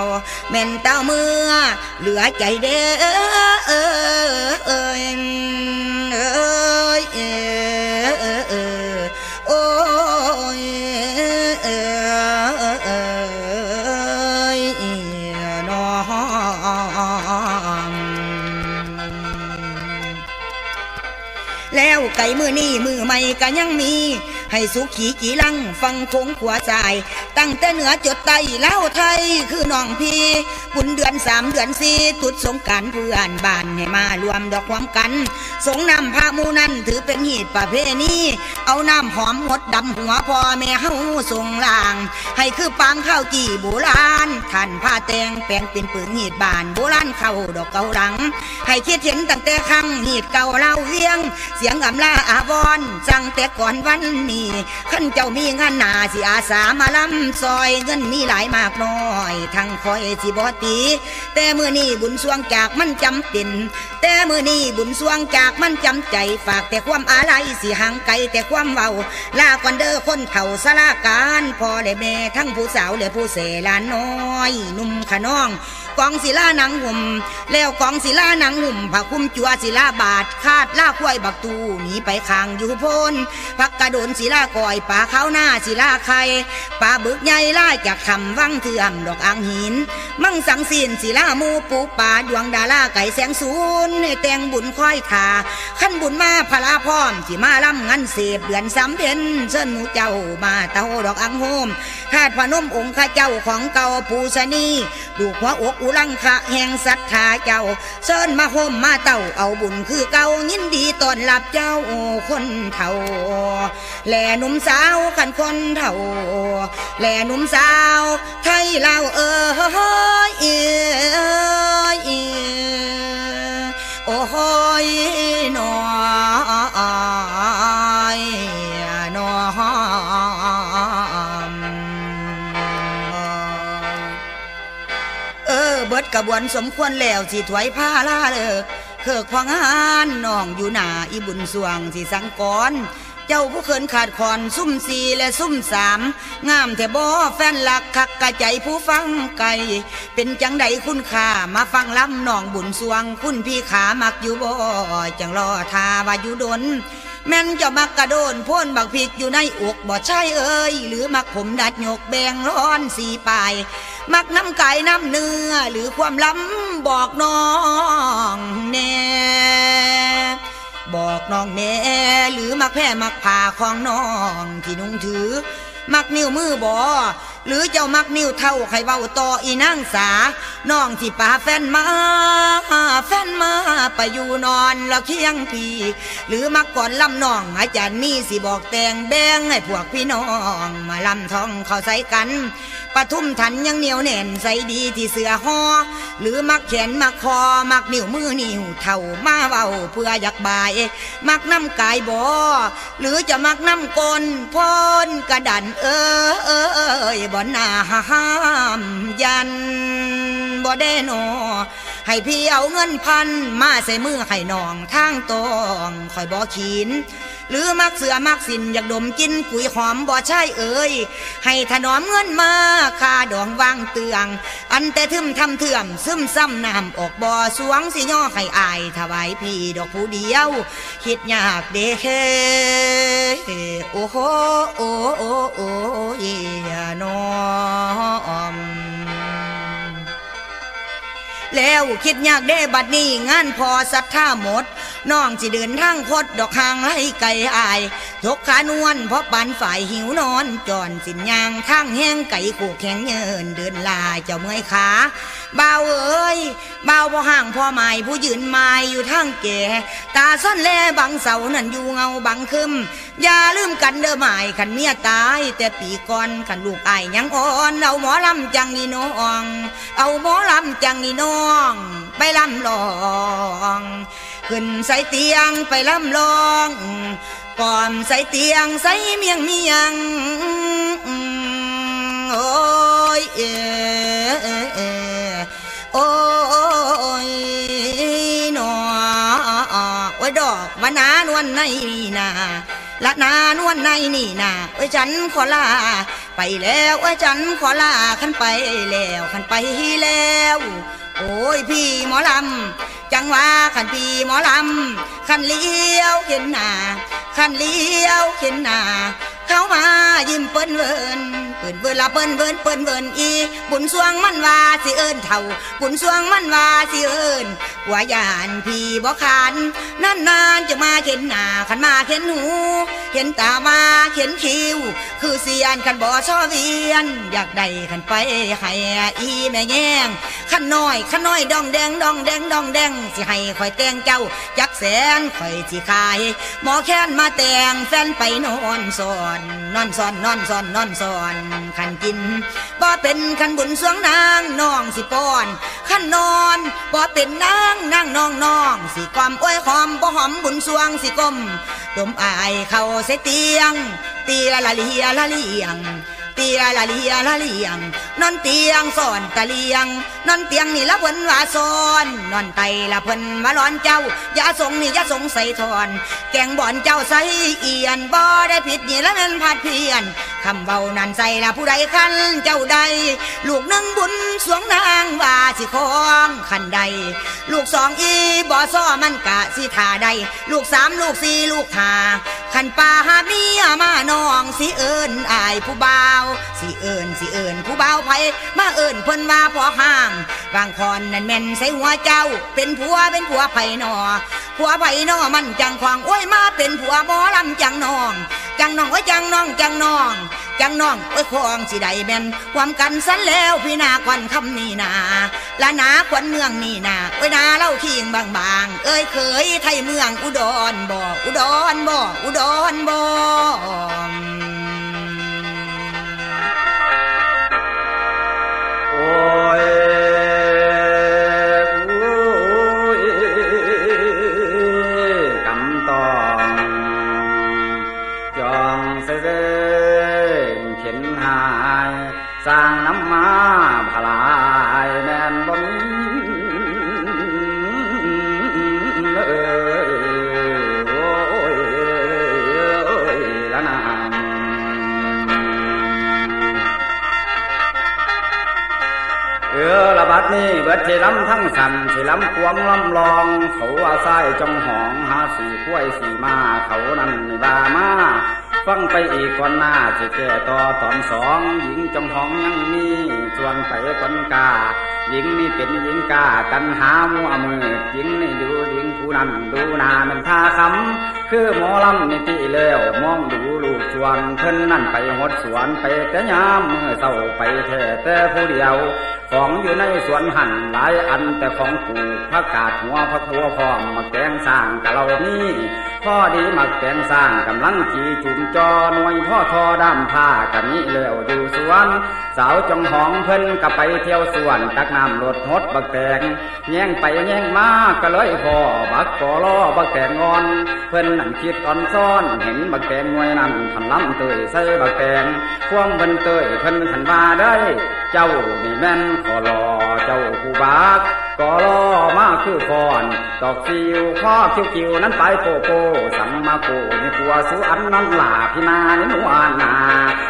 วแม่นเต้าเมื่อเหลือใจเด้อเอ้ยเอ้ยโอ้ยน้องแล้วไก่มือนี่มือใหม่ก็ยังมี ให้สุขีจีลังฟังคงขวาใจาย ตั้งแต่เหนือจดใต้เล่าวไทยคือน้องพี่บุญเดือนสามเดือนสี่ตุดสงการเพื่อนบ้านให้มารวมดอกความกัน สงนำพระมูนันถือเป็นหีดประเพณีเอาน้ำหอมหดดำหัวพ่อแม่เฮาส่งล่าง ให้คือปางข้าวจีโบราณท่านผ้าแตงแปลงเป็นปืนหีดบานโบราณเข้าดอกเกาหลัง ให้คิดเห็นตั้งแต่ครั้งหีดเก่าเล่าเรียง เสียงอำลาอาวรณ์จังแต่ก่อนวันนี้ขันเจ้ามีงานหนาสิอาสามาลำซอยเงินมีหลายมากน้อย ทั้งคอยสิบอตี แต่มือนี้บุญสวงจากมันจำเป็น แต่มือนี้บุญสวงจากมันจำใจ ฝากแต่ความอาลัยสิห่างไกลแต่ความเบาลาก่อนเด้อคนเฒ่าสลาการพอและแม่ทั้งผู้สาวและผู้เสลานน้อย นุ่มขน้อง กองศิลาหนังหุ่มแล้วกองศิลาหนังหุ่มผักคุ้มจัวศิลาบาทคาดล่าควายบักตูหนีไปคางอยู่โพนพักกระโดนศิลาก่อยป่าเข้าหน้าศิลาไข่ป่าบึกใหญ่ล่าจากคำวังเถื่อมดอกอ่างหิน มั่งสังสีนศิลามูปูป่าดวงดาราไก่แสงศูนย์ให้แตงบุญค่อยขาขั้นบุญมาพลาพร้อมสิมาล่ำงันเสพเดือนสำเพ็ญเชิญหมูเจ้ามาเต้าดอกอังโฮมคาดพนมองค์ข้าเจ้าของเก่าปูชนีดูหัวอกอุลังคะแห่งศรัทธาเจ้าเชิญมาห่มมาเต้าเอาบุญคือเก่ายินดีต้อนรับเจ้าคนเฒ่าแลหนุ่มสาวกันคนเฒ่าแลหนุ่มสาวไทยลาเออเอ้ย กระบวนสมควรแล้วสิถวยผ้าล่าเลิกเคิกพองานน้องอยู่หนาอีบุญสวงสิสังกรเจ้าผู้เขินขาดคอนซุ่มสี่และซุ่มสามงามแต่บ่แฟนหลักคักกะใจผู้ฟังไก่เป็นจังใดคุณค่ามาฟังล้ำน้องบุญสวง คุณพี่ขามักอยู่บ่จังรอทาว่าอยู่ดนแม่นจ้ามักกระโดนพ่นบักพริกอยู่ในอกบ่ใช่เอ้ยหรือมักผมดัดหยกแบงร้อนสีปลาย มักน้ำไก่น้ำเนื้อ หรือความล้ำบอกน้องแน่บอกน้องแน่หรือมักแพ้มักผ่าของน้องที่นุ่งถือ มักนิ้วมือบอหรือเจ้ามักนิ้วเท่าไข่เบาต่ออีนางสา น้องที่ป่าแฟนมา แฟนมาไปอยู่นอนแล้วเคียงพี่ หรือมักก่อนลำน้องอาจารย์มีสิบอกแต่งแบงให้พวกพี่น้อง มาลำทองเขาใส่กันปทุมทันยังเหนียวแน่นใส่ดีที่เสือหอหรือมักแขนมักคอมักนิ้วมือนิ้วเท่ามาเบาเพื่ออยากบาย มักน้ำกายบอหรือจะมักน้ำกลพ่นกระดันเออเออเอยบ่หนาห้ามยันบ่ได้นอให้พี่เอาเงินพันมาใส่มือให้น้องทางตองคอยบ่ขีนหรือมักเสือมักสินอยากดมกินกุยหอมบ่ใช่เอ่ยให้ถนอมเงินมาค่าดองวางเตือง อันแต่ทึมทำเถื่อมซึมซ้ำน้ำออกบ่อสวงสิย่อให้อายถวายพี่ดอกผู้เดียวคิดยากเด้เฮโอ้โหโอ้โอ้โอ้เอียนอม แล้วคิดยากได้บัดนี้งานพอศรัทธาหมดน้องสิเดินทางคดดอกหางให้ไก่อายทกขานวลเพราะปันฝ่ายหิวนอนจอนสินยางทางแห้งไก่ขู่แข็งเยินเดินลายเจ้าเมื่อยขา บาเอ้ยเบาพ่อห่างพ่อใหม่ผู้ยืนไม้อยู่ทางแก่ตาซ่อนแลบังเสานั่นอยู่เงาบังคึมอย่าลืมกันเด้อหมายขันเมียตาย แต่ปีก่อนขันลูกไอ้ยังอ่อนเอาหมอลำจังนี่น้อง เอาหมอลำจังนี่น้อง ไปลำลองขึ้นใส่เตียงไปลำลองก่อนใส่เตียงใส่เมียงเมียง โอ้ยเอเอโอ้ย หนอโอ้ยดอกมานานวลในนี่นาละนานวลในนี่นาโอ้ยฉันขอลา ไปแล้วโอ้ยฉันขอลาขันไปแล้วขันไปแล้ว โอ้ยพี่หมอลำจังว่าขันพี่หมอลำขันเลี้ยวเห็นหนาขันเลี้ยวเห็นหนาเขามายิ้มเปิ้นเวินเปิ้นเวินละเปิ้นเวินเปิ้นเวินอีบุญสวงมันว่าสิเอิญเท่าบุญสวงมันว่าสิเอิญว่ายานพี่บ่ขานนานๆจะมาเห็นหน้าขันมาเห็นหูเห็นตามาเห็นคิว คือเสียนขันบ่อชอเวียน อยากได้ขันไปให้อีแม่แง่งขันน้อยขันน้อยดองแดงดองแดงดองแดงสิให้คอยแต่งเจ้าจักแสนคอยสิขาย หมอแค้นมาแต่งแฟนไปนอนสอนนอนสอนนอนสอนนอนสอนขันกินบ่เป็นขันบุญสวงนางน้องสิป้อนขันนอนบ่เป็นนางนางน้องน้องสิความอ้อยหอมบ่หอมบุญสวงสิกลมดมอายเขาเสียเตียง เตียละเลียละเลียง เตียละเลียละเลียง นอนเตียงสอนตะเลียง นอนเตียงนี่ละเพิ่นว่าสอนนอนไตละเพิ่นมาร้อนเจ้าอย่าสงนี่อย่าสงใส่ทอน แกงบ่อนเจ้าใส่เอียนบ่ได้ผิดนี่ละแม่นพาดเพียนคำเบานั่นใส่ละผู้ใดคันเจ้าใด ลูกหนึ่งบุญสวงนางว่าสิคองคันใด ลูกสองอีบ่ซ้อมันกะสิทาใด ลูกสามลูกสี่ลูกหาขันป่าหาเมียมาน้องสิเอิญอายผู้บ่าวสิเอิญสิเอิญผู้เบาไผมาเอิญเพิ่นว่าพอห่างบางคอนนั่นแม่นใส่หัวเจ้า เป็นผัวเป็นผัวไผนอผัวไผนอมันจังควางโอ้ยมาเป็นผัวหมอลำจังน้อง จังน้องโอ้ยจังน้องจังน้องจังน้องโอ้ยคองสิได้แม่นความกันสันแล้วพี่นาควันคำนี่นาละนาควันเมืองนี่นาโอ้ยนาเล่าขิงบางบางๆเอ้ยเคยไทยเมืองอุดรบ่อุดรบ่อุดรบ่ โนี้เบิดสิล้ำทั้งสันสิล้ำความล้ำลองเขาอาศัยจงหองหาสีกล้วยสีมาเขานั่นนี่บามาฟังไปอีกก่อนหน้าสิแก่ต่อตอนสองหญิงจงหองยังมี ส่วนไปคนกาหญิงนี่เป็นหญิงกากันหามัวมือหญิงนี่ดูหญิงผู้นั้นดูนามันท่าคำคือหมอลำนี่ติแล้วมองดูลูกชวนเพิ่นนั่นไปหดสวนไปแต่ยามมือเศร้าไปแท้แต่ผู้เดียว ของอยู่ในสวนหันหลายอันแต่ของปลูกผักกาดหัวผักทัวพร้อมมาแกงสร้างกะเรานี่ พ่อดีมาแกงสร้างกำลังขี่จุ่มจอหน่วยพ่อทอดำผ้ากันนี้แล้วอยู่สวน สาวจงหองเพิ่นก็ไปเที่ยวสวนตักน้ำรดหดบักแตงแย่งไปแย่งมาก็เลยพอบักกอล้อบักแตงงอน เพิ่นนั่นคิดตอนซ่อนเห็นบักแตงงวยนั่นพันล้ำเตยใส่บักแตงควงเพิ่นเตยเพิ่นขันมาได้ เจ้านี่แม่นขอรอเจ้าผู้บากก็รอมาคือฟอนตอกซิวข้อคิวคิวนั้นไปโปโปสังมาโกนี่กัวสุอันนั้นหลาพี่นานี่นวานา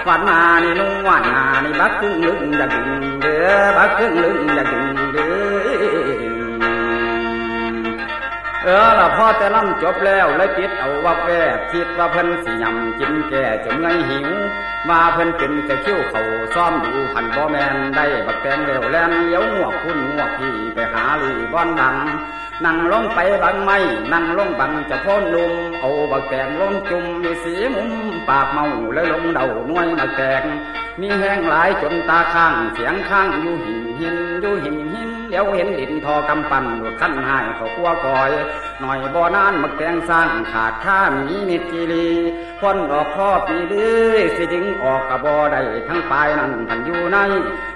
วันนานี่นวานานี่บักครึ่งลึงอยากดึงเด้อบักครึ่งลึงอยากดึงเด้อ เออละพ่อแต่ล่ำจบแล้วเลยคิดเอาว่าแวบคิดว่าเพิ่นสิยำกินแก่จนไงหิวมาเพิ่นเป็นแต่คิ้วเขาซ่อมดูหันบ่แมนได้บักแตงเร็วแลนเลี้ยวงวกคุณงวกพี่ไปหาลีบ้อนดังนั่งลงไปบังไม่นั่งลงบังจะพ้นนุ่มเอาบักแตงลงจุ่มมีสีมุมปากเมาแล้วลงเดาหน่วยบักแตงมีแห้งหลายจนตาข้างเสียงข้างอยู่หินหินอยู่หินหิน เดี๋ยวเห็นดินทอกำปั้นหลุดขั้นหายเขากัวกอย หน่อยบ่อนานมักแตงสร้างขาดข้ามีมิตรกีรีพ้นออกพ่อปีเดีสิดึงออกกระบอได้ทั้งปลายนั่นทันอยู่ใน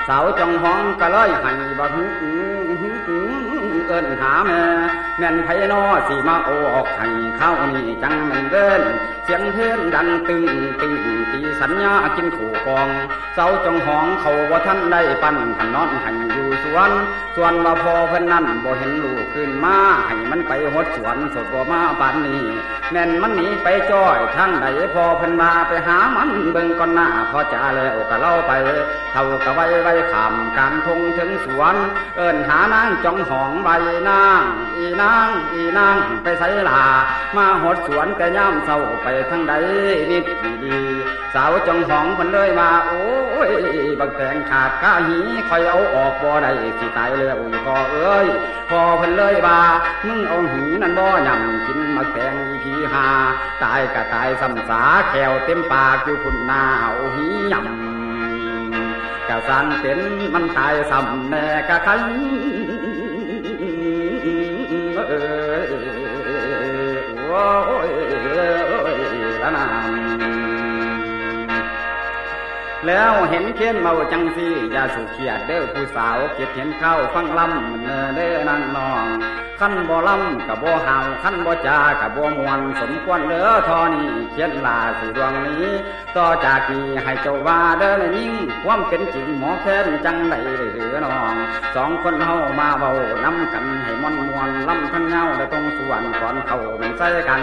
สาวจองห้องกะเลยให้บ่หึเอิ้นหาแม่แม่นไผนอสิมาโอออกให้เข้านี่จังม่นเดิน เสียงเพลงดังตึงตึงตีสัญญากินขู่กอง เสาจงห้องเขาว่าท่านได้ปั้นทันนอนให้อยู่สวน ส่วนมาพอเพิ่นนั่นบ่เห็นลูกขึ้นมาให้มันไปหดสวนสดบ่มาปานนี้แม่นมันหนีไปจ้อยทางใดพอเพิ่นมาไปหามันเบิ่งก่อนหน้าพอจะแล้วก็เล่าไป เท่ากับไว้ไว้ขามการทงถึงสวน เอิ้นหานางจองหองใบนาง อีนาง อีนางไปใส่ลา มาหดสวนแต่ย่ำเศร้าไปทางใดนิดดีสาวจองห้องเพิ่นเลยมาโอ้ยบักแตงขาดก้าหีคอยเอาออกบ่ได้สิตายแล้วอยู่ก็เอ้ยพอเพิ่นเลยว่ามึงเอาหีนั่นบ่ยำกินมักแตงอีพีหาตายก็ตายซ้ำสาแขวเต็มปากอยู่คุณหน้าเอาหียำกะสันเป็นมันตายซ้ำแน่กะคันเอ้ยโอ้ย ละ แล้วเห็นเขียนเมาจังสีอย่าสุเขียดเด้อผู้สาวเกียดเห็นเข้าฟังลำเนอเด้อนางนอง ขั้นบ่ลำกับบ่ห่าวขั้นบ่จากับบ่มวนสมควรเด้อทอนี้เขียนลาสู่ดวงนี้ ต่อจากนี้ให้เจ้าว่าเด้อนะยิ่งความเป็นจริงหมอแค้นจังไดหรือน้องสองคนเฮามาเบาน้ำกันให้มวนมวนลำทั้งเงาและตรงส่วนก่อนเข้าเป็นใส่กัน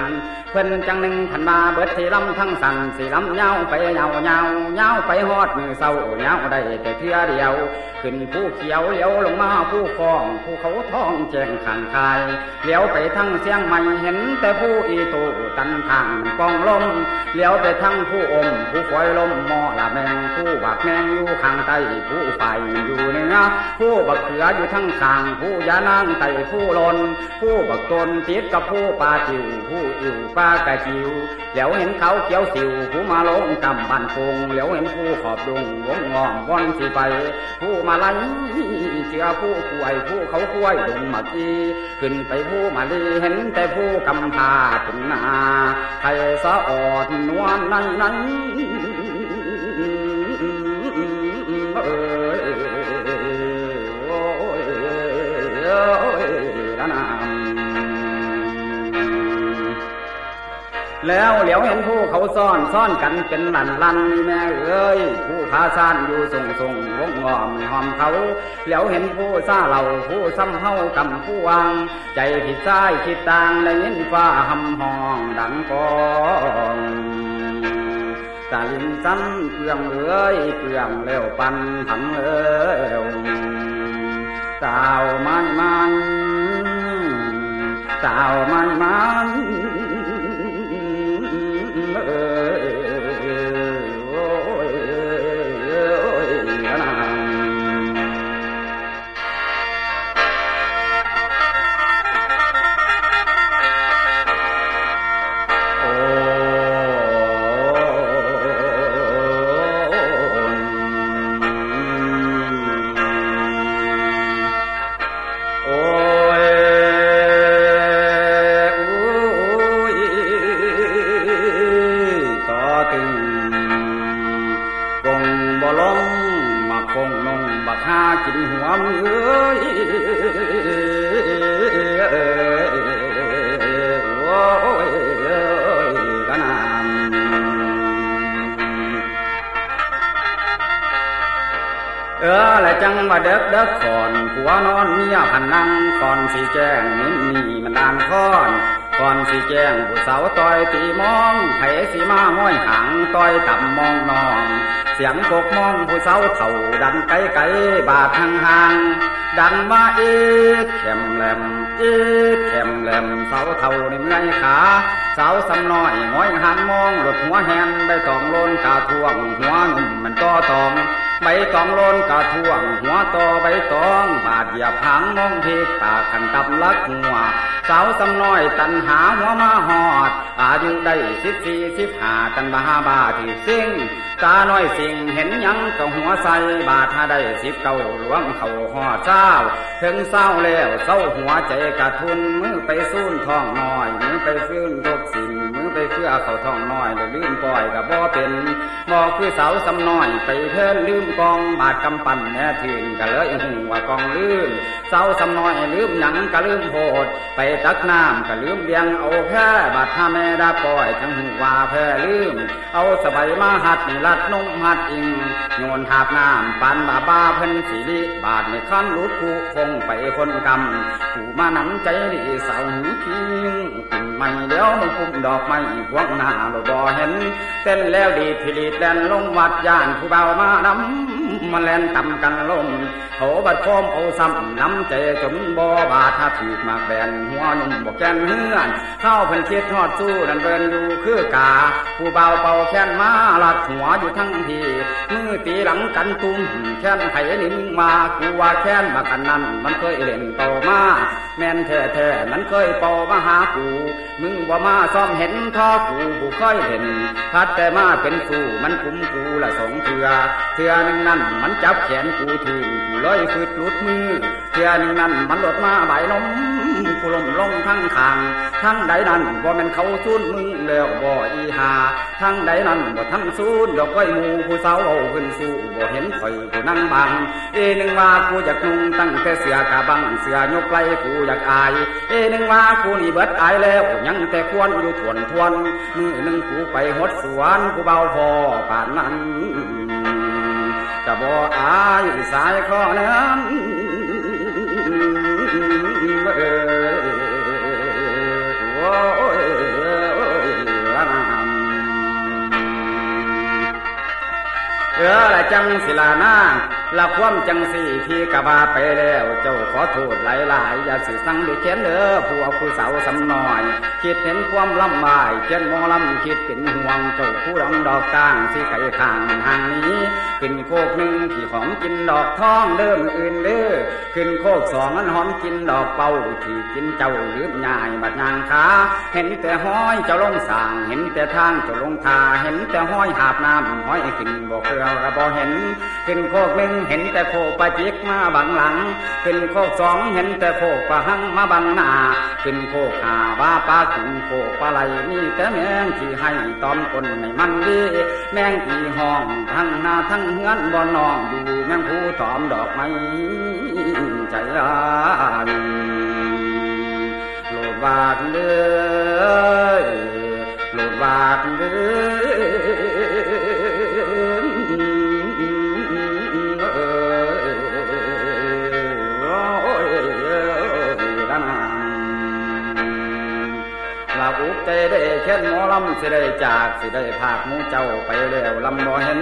เพิ่นจังหนึ่งขันมาเบิดสีลำทั้งสันสีลำเงาไปเงาเงาเงาไปฮอดมือเศร้าเงาได้แต่เทื่อเดียว ขึ้นผู้เขียวเลี้ยวลงมาผู้คลองผู้เขาท้องแจงขันคายเลี้ยวไปทั้งเสียงใหม่เห็น แต่ผู้อีตูกันทางปองลมเลี้ยวไปทั้งผู้อม ผู้ฝอยลมหมอละแมงผู้บักแมงอยู่ข้างใต้ผู้ไฟอยู่เหนือผู้บักเขืออยู่ทั้งข้าง ผู้ยานางไตผู้ลน ผู้บักตนติดกับผู้ปลาจิวผู้อิวปลากระจิวเหลียวเห็นเขาเขียวสิวผู้มาลงกำบันคงเหลียวเห็นผู้ขอบดงวงงอมว่อนสิไป ผู้มาไล่เชื่อผู้ป่วยผู้เขาป่วยดงมากีขึ้นไปผู้มาลีเห็นแต่ผู้กำพาถึงนาใครสะออดนวลนั้นนั้น แล้วเหลียวเห็นผู้เขาซ่อนซ่อนกันเป็นหลันลันแม่เอ้ยผู้พาซ่านอยู่ส่งส่งวงงอมหอมเขาเหลียวเห็นผู้ซาเหล่าผู้ซ้ำเฮากำผู้วาง ใจผิดซ้ายคิดต่างได้ยินฟ้าหำห้องดังกองตาลินซ้ำเปลืองเอ้ยเปลืองเร็วปันผันเร็วสาวมันมันสาวมันมัน อและจังว่าเด็กเด็กก่อนผัวนอนเมียพันนังก่อนสีแจ้งนิ่นี่มันดานค้อนก่อนสีแจ้งผู้สาวต่อยตีมองไผสีมาห้อยหางต่อยต่ำมองนองเสียงกกมองผู้สาวเถ่าดันไกลไกลบาดห่างห่างดันมาเอ็ดแคมแหลมเอ็ดแคมแหลมสาวเถ่าในเมื่อยขาสาวสำน้อยง้อยหันมองหลุดหัวแหนได้ตองลนกาทวงหัวหนุ่มมันก็ตอง ใบตองโลนกะท่วง หัวต่อใบตองบาดเหยียบหางมองเทกปากขันตับลักหัว สาวสำน้อยตันหาหัวมาหอด อายุได้สิบสี่สิบห้าตันบาบาถือซิ่งตาน้อยสิ่งเห็นยังก็หัวใสบาดถ้าได้สิบเก้าหลวงเข่าหอเจ้า ถึงเศร้าแล้วเศร้าหัวใจกะทุนมือไปสู้นท้องน้อยมือไปฟื้นโรคสิ่งือเพื่อเขาท้องน้อยแล้วลืมปล่อยกับบ่เป็นบ่คือเสาสำน้อยไปเทินลืมกองบาดกำปั้นแน่ถึงก็เลยหูว่ากองลืมเสาสำน้อยลืมหยังก็ลืมโหด ไปตักน้ำก็ลืมเบียงเอาแพ้บาดถ้าแม่ดาปล่อยจังหว่าแพ้ลืม เอาสบายมาหัดนี่ลัดนมหัดอิงโยนหาบน้ำปันบาบ้าเพิ่นสีดีบาดไม่คันลุดคู่คงไปคนกำผู้มานำใจดีสาวหูพิงกินไม่เดี๋ยวมึงคุ้มดอกไม้วงหน้าเราบ่เห็นเต้นแล้วดีพิริตแลนลงวัดย่านผู้เบามานำ มาแลนต่ำกันลมเขาบัดโคมเอาซ้ำน้ำใจจนบ่บาดถ้าถีบมากแบนหัวนุ่มบอกแกนเฮือนเข้าเพิ่นคิดทอดสู้ดันเบินอยู่คือกา ผู้เบาเป่าแค้นมาลัดหัวอยู่ทั้งทีมือตีหลังกันตุ้มแค้นไผ่ลิ้นมากูว่าแค้นมากันนั้นมันเคยเล่นโตมาแม่นแท้แท้ๆมันเคยเป่ามาหากูมึงบ่มาซ่อมเห็นท่อกูผู้ค่อยเห็นพัดแต่มาเป็นสู้มันกุมกูละสองเถื่อเถื่อนึ่งนั่นมันจับแขนกูถึงกูเลยฟืดหลุดมือเถื่อหนึ่งนั่นมันหลดมาใบนมกูล้มลงทั้งทางทั้งใดนั่นบ่แม่นเขาซุนมึงแล้วบ่อีหาทั้งใดนั่นบ่ทั้งซุนดอกไว้หมูผู้สาวเอาขึ้นสู้บ่เห็นข่อยกูนั่งบังเอหนึ่งว่ากูอยากนุ่งตั้งแต่เสือกะบังเสือยกไหลกูอยากอาย เอหนึ่งว่ากูนี่เบิดอายแล้วยังแต่ควรอยู่ทวนทวนมือหนึ่งกูไปหดสวนกูเบาพอป่านนั้น จะบ่อายสายข้อนั้นเออโอ้ย เออละจังสิลานางละความจังสี่ที่กะบาไปแล้ว เจ้าขอโทษหลายๆอย่าสิสั่งด้วยเขียนเด้อผู้เอาผู้สาวสำน้อย คิดเห็นความลำบากเขียนมองลำคิดเป็นห่วงเจ้าผู้รำดอกก้างสิไข่ข้างห่างนี้ ขึ้นโคกหนึ่งที่ของกินดอกทองเริ่มอื่นเด้อขึ้นโคกสองนั้นหอมกินดอกเป่าที่กินเจ้าลืมง่ายบัดยางขาเห็นแต่ห้อยเจ้าลงสางเห็นแต่ทางเจ้าลงทาเห็นแต่ห้อยหาบน้ำห้อยขึ้นบอกเกลือระบอเห็น ขึ้นโคกหนึ่งเห็นแต่โคกปลาจิกมาบังหลัง ขึ้นโคกสองเห็นแต่โคกปลาหังมาบังหน้า ขึ้นโคกหาว่าปลาขึ้นโคกปลาไหลนี่แต่แมงที่ให้ตอมคนไม่มันดีแมงอีห้องทั้งหน้าทั้งเฮือนบ่นองดูแมงผู้ตอมดอกไม้ใจร้ายโลดวาดเลยโลดวาดเลย ได้แค่นหมอลำสิได้จากสิได้ภาคมูเจ้าไปแล้วลำบ่เห็น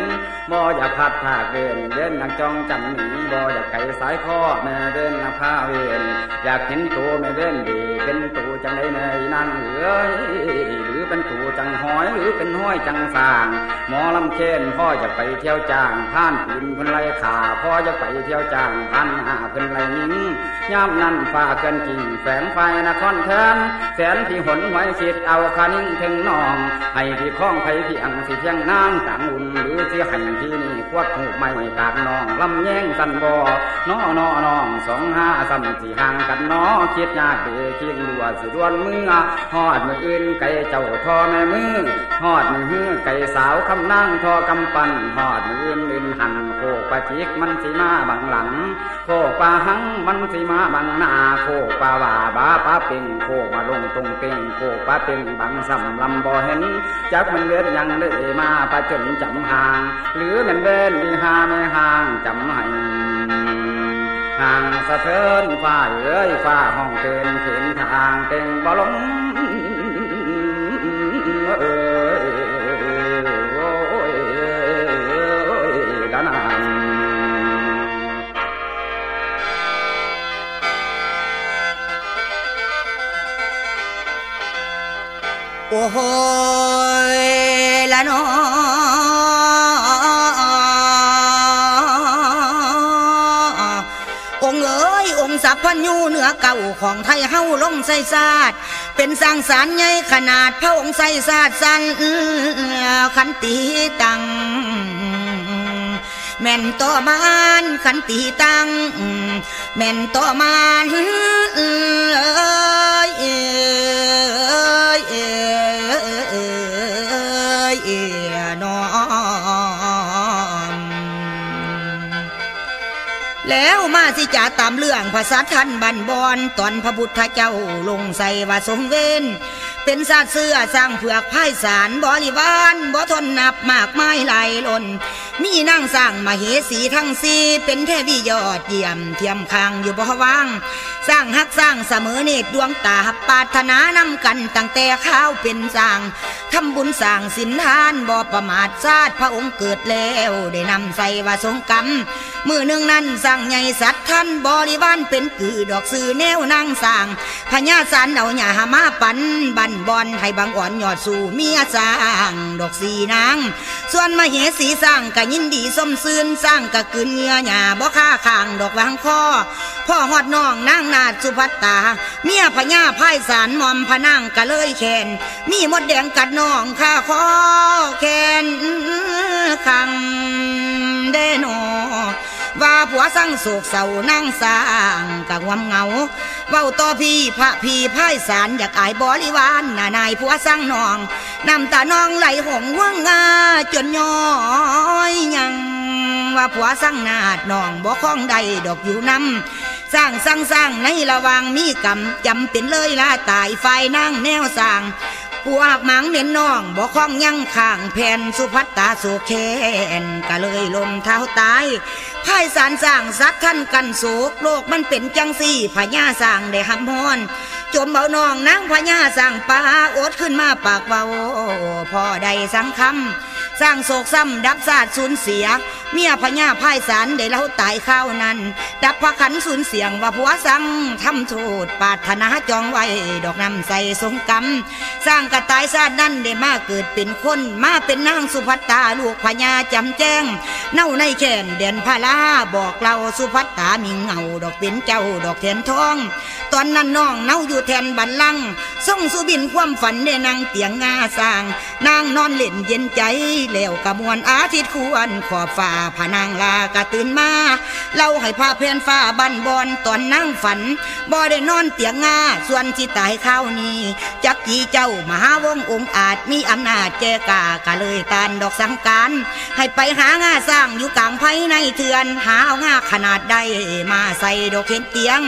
บ่อยากพัดภาคเวนเดินนักจองจำหนีบ่อยากไก่สายข้อแม่เดินนักพาเวนอยากเห็นตัวแม่เดินดีเป็นตัวจังได้ในนางเอ้ยหรือ เป็นตูจังหอยหรือเป็นห้อยจังสาง หมอลำเช่นพ่อจะไปเที่ยวจ้างผ่านปืนเพิ่นไล่ขาพ่อจะไปเที่ยวจ้างพันหาเพิ่นไรนิ่งย่ามนั้นฝ่าเกินจริงแฝงไฟนครแทนแสนที่หนไว้คิดเอาคานิ่งถึงนอง ให้ที่ข้องไผ่ที่อังสิเพียงนางต่างอุ่นหรือสิให้ที่นี่ วดหูไม่กาดน้องลำแย่งสันบ่น้อนอน้องสองห้าสามสี่ห่างกันน้อคิดยากเดเคียงดัวสิดวนมือหอดมืออื่นไก่เจ้าทอแม่มือหอดมือฮื้อไก่สาวคำนั่งทอกำปั้นหอดมืออื่นอื่นหันโคกปลาจิกมันสิมาบังหลังโคกปลาหังมันสิมาบังหน้าโคกปลาว่าบาปลาเป็งโคกมาลงตรงเต็งโคกปลาเป็งบังสำลำบ่เห็นจักมันเวทยังเลยมาปะจนจำห่าง หรือมันเว้นมีหาไม่ห่างจำให้ห่างสะเทินฟ้าเอ้ยฟ้าห้องเตือนเข็นทางเต็งบ่ลงเอ้ยโอ้ยโอ้ยละนานโอ้โหละน้อ วนอยู่เหนือเก่าของไทยเฮาลงใส่ซาดเป็นสร้างสารใหญ่ขนาดพระองค์ใส่ซาดสันขันตีตังแม่นต่อมานขันตีตังแม่นต่อมาน มาสิจะตามเรื่องภาษาท่านบันบอน ตอนพระพุทธเจ้าลงใส่ว่าทรงเวน เป็นซาดเสื้อสร้างเผือกไพ่สารบริวารบ่ทนนับมากไม้ไหลล่น มีนั่งสร้างมาเหสีทั้งสีเป็นเทวียอดเยี่ยมเทียมคางอยู่บ่ว่าง สร้างฮักสร้างเสมอเนตรดวงตาปาถนานำกันตั้งแต่ข้าวเป็นสร้างทำบุญสร้างสินทานบ่ประมาทชาติพระองค์เกิดแล้วได้นำใส่ว่าทรงกรรมมือหนึ่งนั้นสั่งใหญ่สัตว์ท่านบริวารเป็นกือดอกซื้อแนวนางสร้างพญาสารเอาหญ้าหามาปันบันบอนให้บางอ่อนยอดสู่เมียสร้างดอกสีนางส่วนมาเหสีสร้างกะยินดีสมซื่นสร้างกะกืนเงือหญ้าบ่ค่าข้างดอกวางคอพ่อฮอดน้องนางนาดสุภัตตา เมียพญาพายสารมอมพนางกะเลยแขนมีมดแดงกัดน้องข้าคอแขนขังเดโน ว่าผัวสั่งโศกเศร้านั่งสร้างกะงวมเงาเว้าต่อพี่พระพี่พายสารอยากอายบริวารน่านายผัวสั่งน้องน้ำตาน้องไหลหงว่างงาจนย้อยยังว่าผัวสั่งนาดน้องบ่คล้องใดดอกอยู่นำสร้างสร้างสร้างในระวางมีกรรมจำเป็นเลยลาตายไฟนั่งแนวสร้างปวหมังเน้นน้องบ่คล้องยังข้างแผ่นสุพัตตาโสแคนก็เลยลมเท้าตาย พายสารสร้างสัตว์ท่านกันโศกโลกมันเป็นจังสี่พญาสร้างได้หำพอน จมเบานองนางพญาสร้างปลาอดขึ้นมาปากเบาพ่อใดสังคำสร้างโศกซ้ำดับศาสตร์สูญเสีย เมียพญาพายสารได้เล่าตายข้าวนั้น ดับพระขันสูญเสียงว่าผัวสั่งทำโทษปาถนาจองไว้ดอกนำใส่สงกรรมสร้างกระตายชาตินั้นได้มาเกิดเป็นคนมาเป็นนางสุภัตตาลูกพญาจำแจ้ง เน่าในแขนเด่นพาลาบอกเราสุภัตตามีเงาดอกเป็นเจ้าดอกเทนทอง ตอนนั้นน้องเน่าอยู่แทนบันลังส่งสุบินความฝันได้นางเตียงงาสร้าง นางนอนเล่นเย็นใจแล้วกระมวลอาทิตย์ควรขอบฟ้าผานางลากระตื่นมาเล่าให้พาเพนฟ้าบันบอนตอนนั่งฝันบ่ได้นอนเตียงงาส่วนที่ตายข้าวนี้จักกีเจ้ามหาวงองค์อาจมีอำนาจแจกากะเลยตานดอกสังการให้ไปหางาสร้างอยู่กลางไพในเถือนหาเอางาขนาดใดมาใส่ดอกเข็นเตียง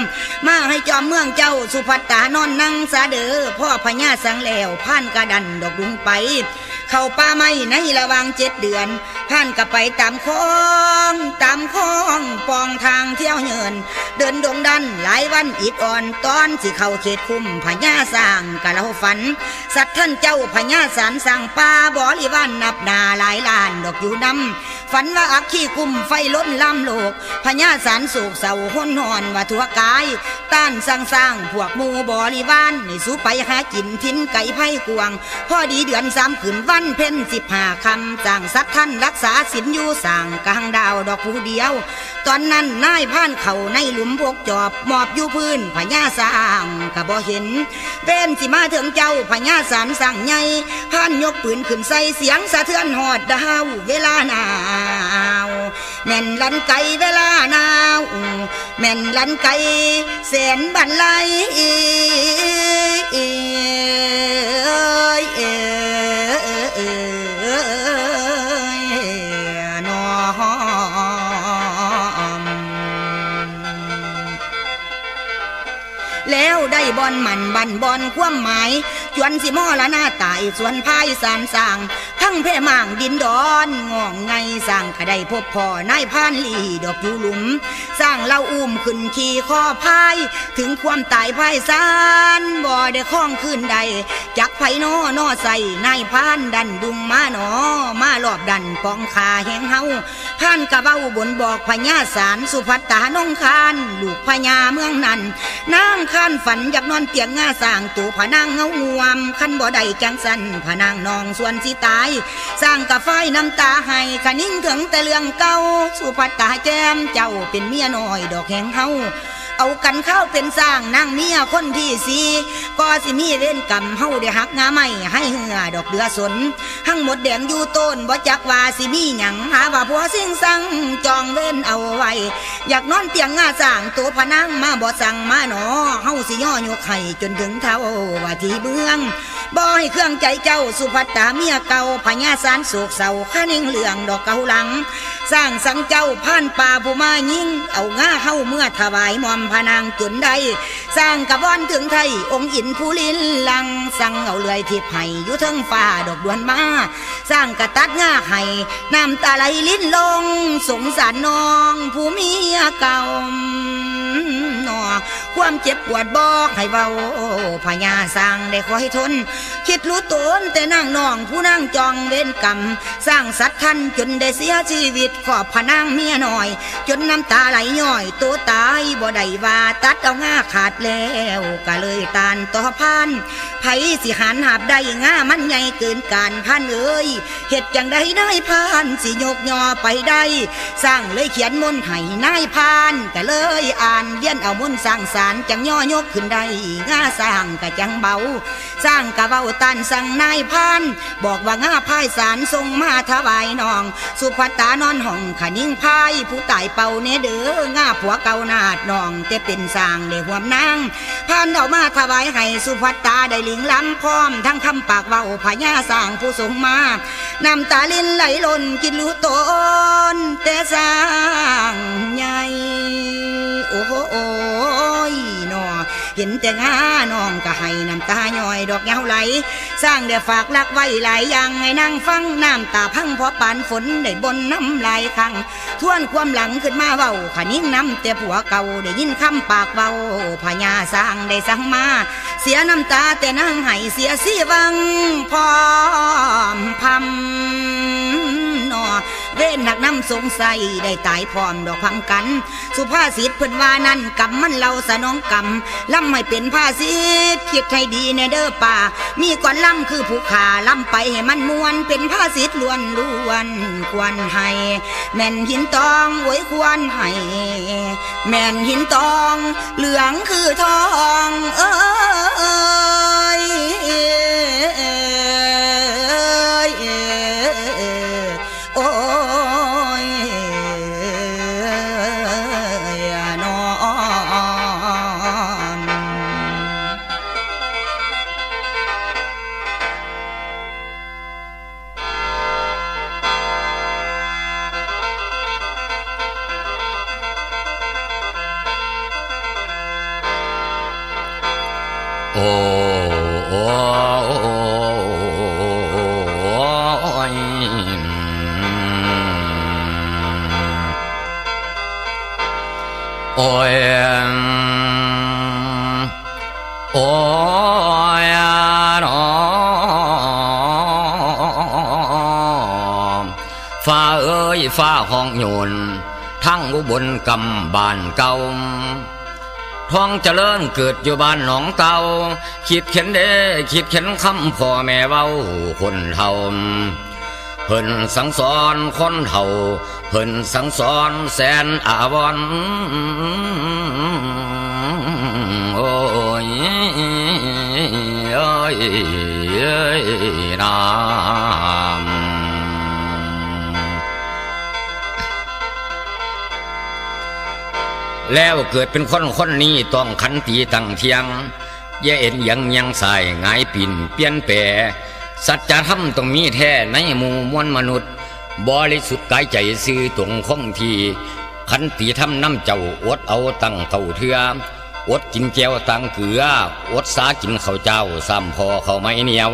มาให้จอมมืองเจ้าสุภัตตานอนนั่งสาเดอพ่อพญาสังแล้วผ่านกระดันดอกดุงไป เข้าป่าไม้ในระวางเจ็ดเดือน ผ่านกับไปตามคลองตามคลองปองทางเที่ยวเยิน เดินดงดันหลายวันอิดอ่อนตอนสิเข้าเขตคุมพญาสร้างกะเราฝัน สัตว์ท่านเจ้าพญาสารสั่งป่าบริวารนับนาหลายล้านดอกอยู่นำฝันว่าอักขี้กุมไฟล้นลำโลกพญาสารสูกเสาห้นหอนว่าทั่วกาย ต้านสร้างสร้างพวกมูบริวารในสู้ไปหากินทิ้นไก่ไผ่กวง พอดีเดือนสามขืนวันเพ็ญสิบห้าคำสั่งสัตว์ท่านรักษาศีลอยู่สั่งกลางดาวดอกผู้เดียว ตอนนั้นนายผ่านเข่าในหลุมพวกจอบหมอบอยู่พื้นพญาสางกะบ่เห็นเว้นสิมาถึงเจ้าพญาสารสั่งใหญ่ผ่านยกปืนขึ้นใส่เสียงสะเทือนหอดดาวเวลาหนาวแม่นลันไกเวลาหนาวแม่นลันไกแสนบันไลเอ้ยเอ้ย บอนหมันบันบอนความหมาย จวนสิมอละหน้าตายส่วนพายสารสางทั้งแพ่ม่างดินดอนงองไงสร้างก็ได้พบพ่อนายพานลีดอกอยู่หลุม สร้างเล่าอุ้มขึ้นขี่ข้อพาย ถึงความตายพายสารบ่ได้คล้องขึ้นใด จักไผนอนอใส่นายพานดันดุงมาหนอมารอบดันปองขาแหงเฮาพานกะเบ้าบนบอกพญาสารสุภัตตานงคานลูกพญาเมืองนั้นนางข้านฝันอยากนอนเตียงงาสร้างตู่ผานางเงางัวมคันบ่ได้จังสันผานางนองส่วนสิตาย สร้างกะไฟน้ำตาให้ขนิ่งถึงแต่เรื่องเก่าสุภัตตาแจมเจ้าเป็นเมียน้อยดอกแหงเฮา เอากันข้าวเป็นสร้างนางเมียคนที่สีก็สิมีเล่นกำเฮาได้หักงาไม่ให้เหือดอกเดือสนทั้งหมดแดงอยู่ต้นบ่จักว่าสิมีหยังหาว่าผัวสิ่งสั่งจองเว้นเอาไว้ อยากนอนเตียงงาสร้างตัวพนังมาบ่สั่งมาหนอเฮาสิย่อยกไข่จนถึงเท่าว่าที่เบื้องบ่ให้เครื่องใจเจ้าสุภัตตาเมียเก่าพญาสารสุกเสาข้านิ่งเหลืองดอกเกาหลัง สร้างสังเจ้าผ่านป่าผู้มายิ่ง เอาง่าเข้าเมื่อถวายมอมพนางจุนใดสร้างกระบอนถึงไทย องค์อินผู้ลินลังสั่งเอาเลื่อยทิพไห้ยุทั้งฟ้าดอกดวนมา สร้างกระตัดง่าไห้น้ำตาไหลลิ้นลง สงสารน้องผู้เมียเก่า หนอ ความเจ็บปวดบอกให้เบาพญาสร้างได้คอยทน คิดรู้ตนแต่นั่งนองผู้นั่งจองเว้นกรรม สร้างสัตว์ท่านจนได้เสียชีวิตขอบพนังเมียหน่อย จนน้ำตาไหลย่อย ตัวตายบ่ได้ว่าตัดเอาง่าขาดแล้วก็เลยตานต่อพันไผสิหันหาบได้ง่ามันใหญ่เกินการพันเอ้ยเหตุจังได้ได้พานสิยกยอไปได้ สร้างเลยเขียนมนต์ให้นายพานก็เลยอ่านเลียนเอามนต์สร้างสารจังย่อยกขึ้นได้ง่าสร้างก็จังเบา สร้างกะเว้าตันสั่งนายพาน บอกว่าง่าพายสารทรงมาถวายน้อง สุภัตตานอนห้องขนิ่งพายผู้ตายเป่าเนเด้อง่าผัวเก่านาดน้องแต่เป็นสร้างได้ห่วมนางพานเอามาถวายให้สุภัตตาได้ลิงล้ำพร้อม ทั้งคำปากเว้าพญาสร้างผู้ทรงมาน้ำตาลินไหลล่นกินรู้ตนแต่สร้างใหญ่โอ้โหโอ้ยนอเห็นแต่งาน้องก็ให้น้ำตาย่อยดอกเหงาไหล สร้างได้ฝากลักไว้หลายอย่างให้นั่งฟังน้ำตาพังเพราะปานฝนได้บนน้ำลายคังทวนความหลังขึ้นมาเว้าขนิ่งน้ำแต่ผัวเก่าได้ยินคำปากเว้าพญาสร้างได้สั่งมา เสียน้ำตาแต่นั่งให้เสียสีวังพร้อมพำนอเว้นหนักน้ำสงสัยได้ตายพร้อมดอกพังกัน สุภาษิตเพิ่นว่านั่นกำมันเล่าสนองกำล่ำให้เป็นผ้าซีดคิดให้ดีในเด้อป่า มีก่อนล่ำคือผู้ขาล่ำไปให้มันมวน เป็นผ้าซีดล้วนล้วนควรให้ แม่นหินตองไว้ควรให้ แม่นหินตอง เหลืองคือทอง เออ ฟ้าห้องโยนทั้งอุบลกำบานเก่าท้องเจริญเกิดอยู่บ้านหนองเตาคิดเข็นเด้คิดเข็นคำพ่อแม่เว้าคนเท่าเพิ่นสังสอนคนเท่าเพิ่นสังสอนแสนอาวรณ์โอ้ยโอ้ยเอ้ยนา แล้วเกิดเป็นคนคนนี้ต้องขันตีตั้งเทียงอย่าเอ็นยังยังใส่งายปิ่นเปลี่ยนแปรสัจธรรมต้องมีแท้ในหมู่มวลมนุษย์ บริสุทธิ์กายใจซื่อตรงคงทีขันตีทำน้ำเจ้าอดเอาตั้งเก่าเถื่ออดกินแก้วตังเกลืออดสากินข้าวเจ้าซ้ำพอเข้าไม่เหนียว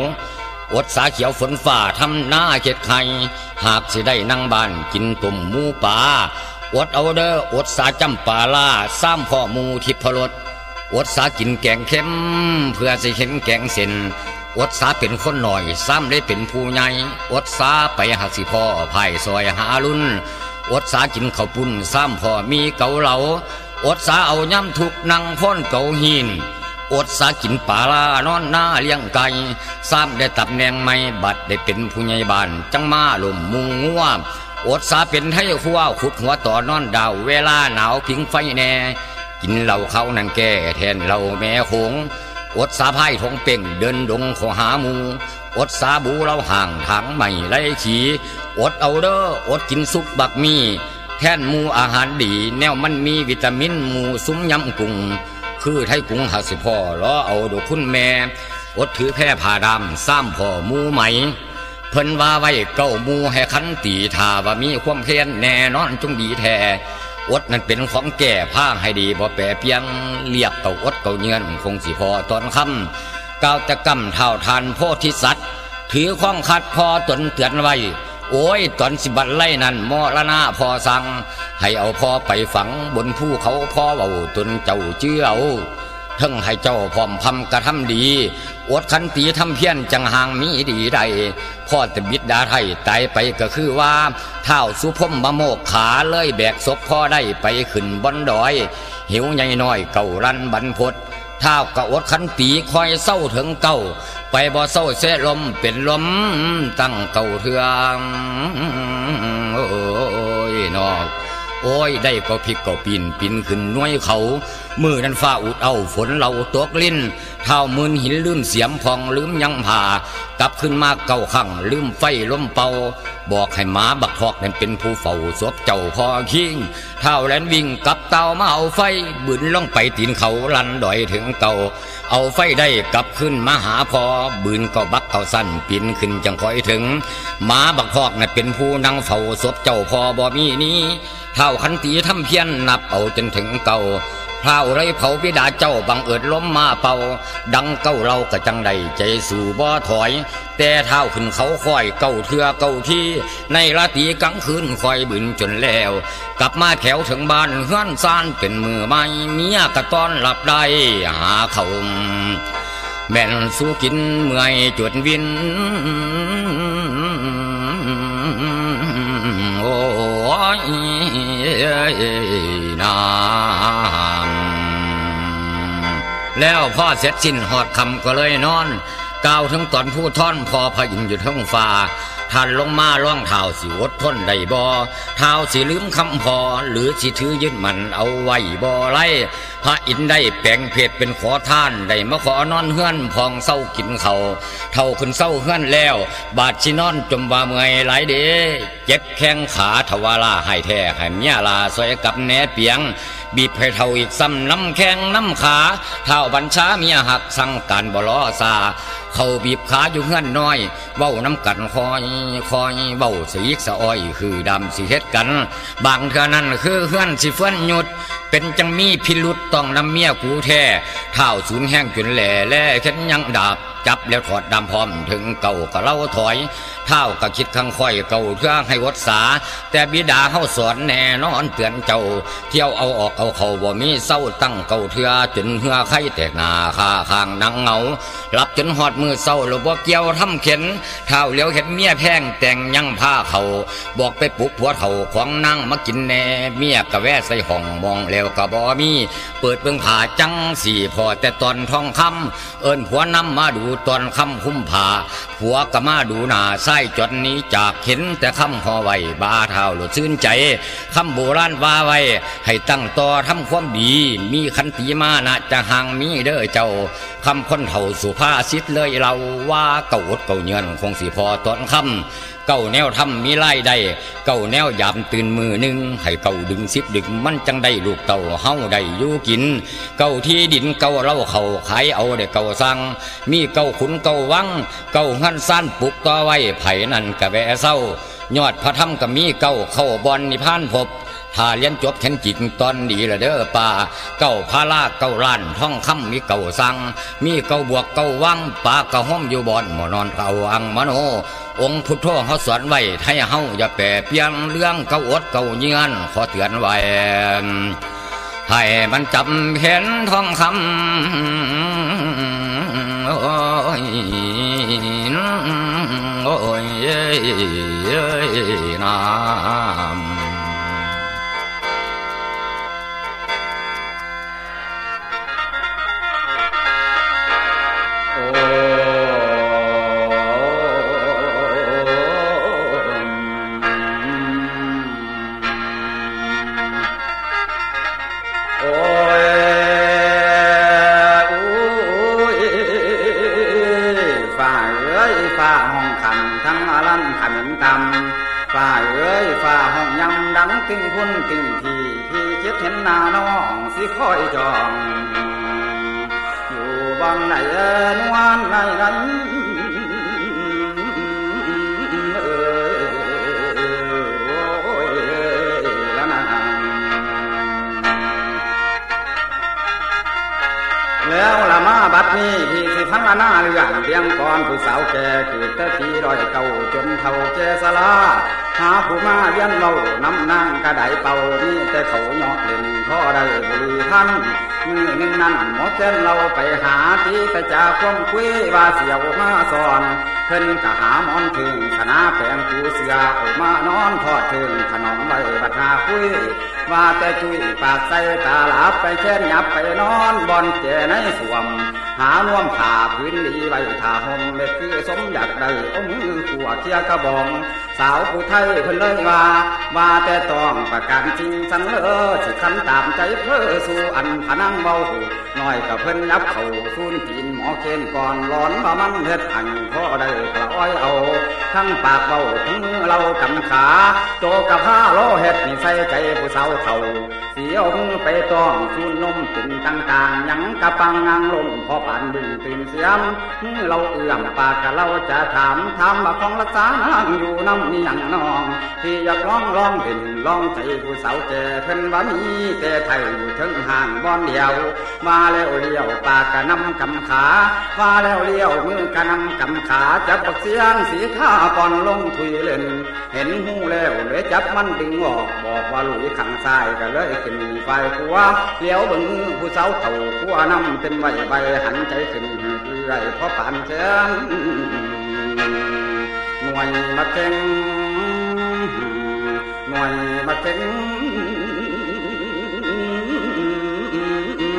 อดสาเขียวฝนฝ่าทำหน้าเข็ดไข่หากสิได้นั่งบ้านกินตุ่มหมูป่า อดเอาเด้ออดสาจำปาล่าซ้ำพ่อหมูทิพรสอดสากินแกงเค็มเพื่อสิเห็นแกงเส้นอดสาเป็นคนหน่อยซ้ำได้เป็นผู้ใหญ่อดสาไปหักสิพ่อไผ่ซอยหาลุนอดสากินข้าวปุ้นซ้ำพ่อมีเกาเหลาอดสาเอาย่ำทุกนั่งพ้นเกาหินอดสากินปลาลานอนหน้าเลี้ยงไก่ซ้ำได้ตับแนงไม่บัดได้เป็นผู้ใหญ่บ้าน จังมาลมมุงง่ว อดสาเป็นให้หัวขุดหัวต่อนอนดาว เวลาหนาวพิงไฟแน่ กินเหล้าเขานั่นแก่แทนเหล้าแม่คงอดสาพายทงเป่งเดินดงขอหาหมูอดสาบูเราห่างทางใหม่ไล่ขี่อดเอาเด้ออดกินซุปบักมี แทนหมูอาหารดี แนวมันมีวิตามินหมูซุ้มยำกุ้งคือไทยกุ้งหาสิพ่อรอเอาดูคุณแม่ อดถือแพร่ผ่าดำซ้ำพ่อมูไหม เพิ่นว่าไว้เก้ามูให้ขันตีทาว่ามีความเพียรแน่นอนจงดีแท้อดนั่นเป็นของแก่ผ้าให้ดีบ่แปรเพียงเรียกเก่าอดเก่าเงินคงสิพอตอนคำก้าวตะกำเท่าทานโพธิสัตว์ ถือข้องคัดพอตนเตือนไว้ โอ้ยตอนสิบันไล่นั่นมอละนาพอสั่งให้เอาพอไปฝังบนภูเขาพ่อเบาตนเจ้าเชื่อเอาทั้งให้เจ้าพร้อมพำกระทำดี อดขันตีทำเพี้ยนจังหางมีดีใดพ่อตบิดดาไทยตายไปก็คือว่าเท้าสุพมมะโมกขาเลยแบกศพพ่อได้ไปขึ้นบนดอย หิวใหญ่น้อยเก่ารันบันพดเท้าก็อดขันตีคอยเศร้าถึงเก่า ไปบ่เศร้าเสลมเป็นลมตั้งเก่าเทืองโอ้ยนอก โอ้ยได้ก็พลิกก็ปีนปีนขึ้นน้วยเขา มือนั้นฟ้าอุดเอาฝนเราตกลิ้นเท้ามืนหินลืมเสียมพองลืมยังผ่ากลับขึ้นมาเก่าขังลืมไฟล้มเป่า บอกให้หมาบักทอกนั้นเป็นผู้เฝ้าศพเจ้าพอคิงเท้าแลนวิ่งกลับเต่ามาเอาไฟบืนล่องไปตีนเขาลันดอยถึงเก่า เอาไฟได้กลับขึ้นมาหาพอบืนก็บักเขาสั้นปินขึ้นจังคอยถึงหมาบักพอกนั่นเป็นผู้นั่งเฝ้าศพเจ้าพอบ่มีนี้เท่าขันตีทำเพียนนับเอาจนถึงเก่า พราวไรเผาพิดาเจ้าบังเอิดล้มมาเป่า ดังเก้าเรากะจังใดใจสู่บ่ถอย แต่เท้าขึ้นเขาคอยเก้าเทือเก้าที่ ในราตรีกลางคืนคอยบืนจนแล้ว กลับมาแถวถึงบ้านเฮือนซานเป็นมือไม้เมียกะต้อนหลับได้หาเขาแม่นสู้กินเมื่อยจดวินโอ้ยนา แล้วพ่อเสร็จสิ้นหอดคำก็เลยนอนก้าวถึงตอนผู้ท่อนพอพยินอยู่ทั้งฟ้าท่านลงมาล่องเท้าสิอดทนได้บ่เท้าสิลืมคำพอ หรือสิถือยึดมันเอาไว้บ่ไล่พระอินได้แปลงเพศเป็นขอท่านได้มาขอนอนเฮือนพองเศร้ากินเขาเท่าขึ้นเศร้าเฮือนแล้ว บาดชินอนจมว่าเมื่อยหลายเดเจ็บแข้งขาทวาลาให้แท้ให้เมียลาสวยกับแหนเปียง บีบให้เท่าอีกซ้ำน้ำแข้งน้ำขาเท่าบัญชาเมียหักสั่งการบ่ล้อซาเขาบีบขาอยู่เฮือนน้อย เว้าน้ำกันคอยคอยเว้าสีกสะอ้อย คือดำสิเฮ็ดกัน บางเท่านั้นคือเฮือนสิเฟื่อนหยุด เป็นจังมีพิรุษต้องนำเมียกูแท้เท้าสูญแห้งจนแหล่แล่เข็นยังดาบจับแล้วถอดดำพร้อมถึงเก่าก็เล่าถอย เท้าก็คิดข้างค่อยเก่าเพื่อให้วัดสา แต่บิดาเฮาสอนแน่นอนเตือนเจ้า เที่ยวเอาออกเอาเขาบ่มีเศร้าตั้งเก่าเถื่อจนเหือไข่แตกหนาคาข้างนังเงาหลับจนหอดมือเศร้าหรือบ่เกี่ยวทำเข็นเท้าเลี้ยวเห็นเมียแพงแต่งยังผ้าเขาบอกไปปลุกผัวเฒ่าของนั่งมากินแน่เมียกะแวะใส่ห้องมองแล้วก็บ่มี เปิดเบิ่งผาจังสี่พอแต่ตอนทองคำเอิ้นผัวนำมาดูตอนคำคุ้มผาผัวก็มาดูหนาไสจนนี้จากเห็นแต่คำห่อไว้บาเท้าหลุดซื่นใจคำโบราณว่าไว้ ให้ตั้งต่อทำความดี มีขันติมานะจะห่างมีเด้อเจ้าคำคนเฒ่าสุภาษิตเลยเราว่าเก่าอดเก่าเงินคงสิพอตอนคำ เก่าแนวทำมีไล่ได้ เก่าแนวยามตื่นมือหนึ่งให้เก่าดึงสิบดึงมันจังได้ลูกเต่าเฮาได้อยู่กิน เก่าที่ดินเก่าเล่าเขาขายเอาได้เก่าสั่งมีเก่าขุนเก่าวัง เก่าหันสั้นปลุกต่อไว้ไผ่นั่นกะแวเศร้ายอดพระธรรมก็มีเก่าเข้าบอนนิพพานพบ ถ้าเรียนจบแข็งจิตตอนดีละเด้อป่า เก้าพาลาเก้าล้านท่องคำมีเก้าสัง มีเก้าบวกเก้าวังป่าเก้าห้อมอยู่บอนหมอนอนเก้าอังมโน องค์พุทโธเขาสอนไว้ให้เฮาอย่าแปรเปลี่ยนเรื่องเก้าอดเก้าเยือนขอเตือนไว้ให้มันจำเห็นทองคำโอ้ยโอ้ยเอ้ยน้ำ รื่องเลี้ยงก่อนผู้สาวแก่คือต่ทีร้อยเก่าจนเท่าแก่สลาหาผู้มาเลี้ยงเราน้ำนางกระไดเป่านี่แต่เขาหยาะเล่นพ่อได้บุรีท่านมือหนึ่งนั้นหมอเจ้นเราไปหาตีแต่จากความคุยว่าเสียวมาสอนเพิ่นกะหามอนถึงชนะแปลงผู้เสือออกมานอนทอดถึงขนมใบบัดหาคุยว่าแต่จุยปากใส่ตาหลับไปเช่นหยับไปนอนบอนเจในสวม หาน่วมผ่าพื้นดีไว้ถ่าห่มเม็ดคือสมอยากได้อมือขัวเคียกระบอง สาวผู้ไทยเพิ่นเลยว่าว่าแต่ต้องประกันจริงสันเลอสิคันตามใจเพื่อสู่อันพนังเบาหูน้อยกับเพิ่นยับเข่าสูนตีนหมอเคนก่อนร้อนว่ามันเฮ็ดอันพ่อได้กระอ้อยเอา ทั้งปากเบาทั้งเรากำขาโจกับผ้าโลเฮ็ดนี่ใส่ใจผู้สาวเฒ่าเสียวไปต้องสูนนม ติ่นต่างๆยังกะปังงางลมพอปานดึงตื่นเสียมเราเอื้อมปากกะเราจะถามถามว่าของรักษานางอยู่น้ำนี่ยังน้อง ที่อยากร้องร้องเด่นร้องใจผู้สาวแก่เพิ่นว่ามีแต่ไทยอยู่ถึงห่างบอนเดียว มาแล้วเลี้ยวปากกะนำกำขา มาแล้วเลี้ยวมือกะนำกำขาจับบักเสียงสีข้าก่อนลงทุยเล่น เห็นหูแล้วเลยจับมันดึงออกบอกว่าลุยขังซ้ายก็เลยขึ้นไฟขัวเลี้ยวเบึงผู้สาวเถ่าขัวนำเต็มใบใบหันใจขึ้นเรื่อยเพราะปานแขนหน่วยมาเก่งหน่วยมาเก่ง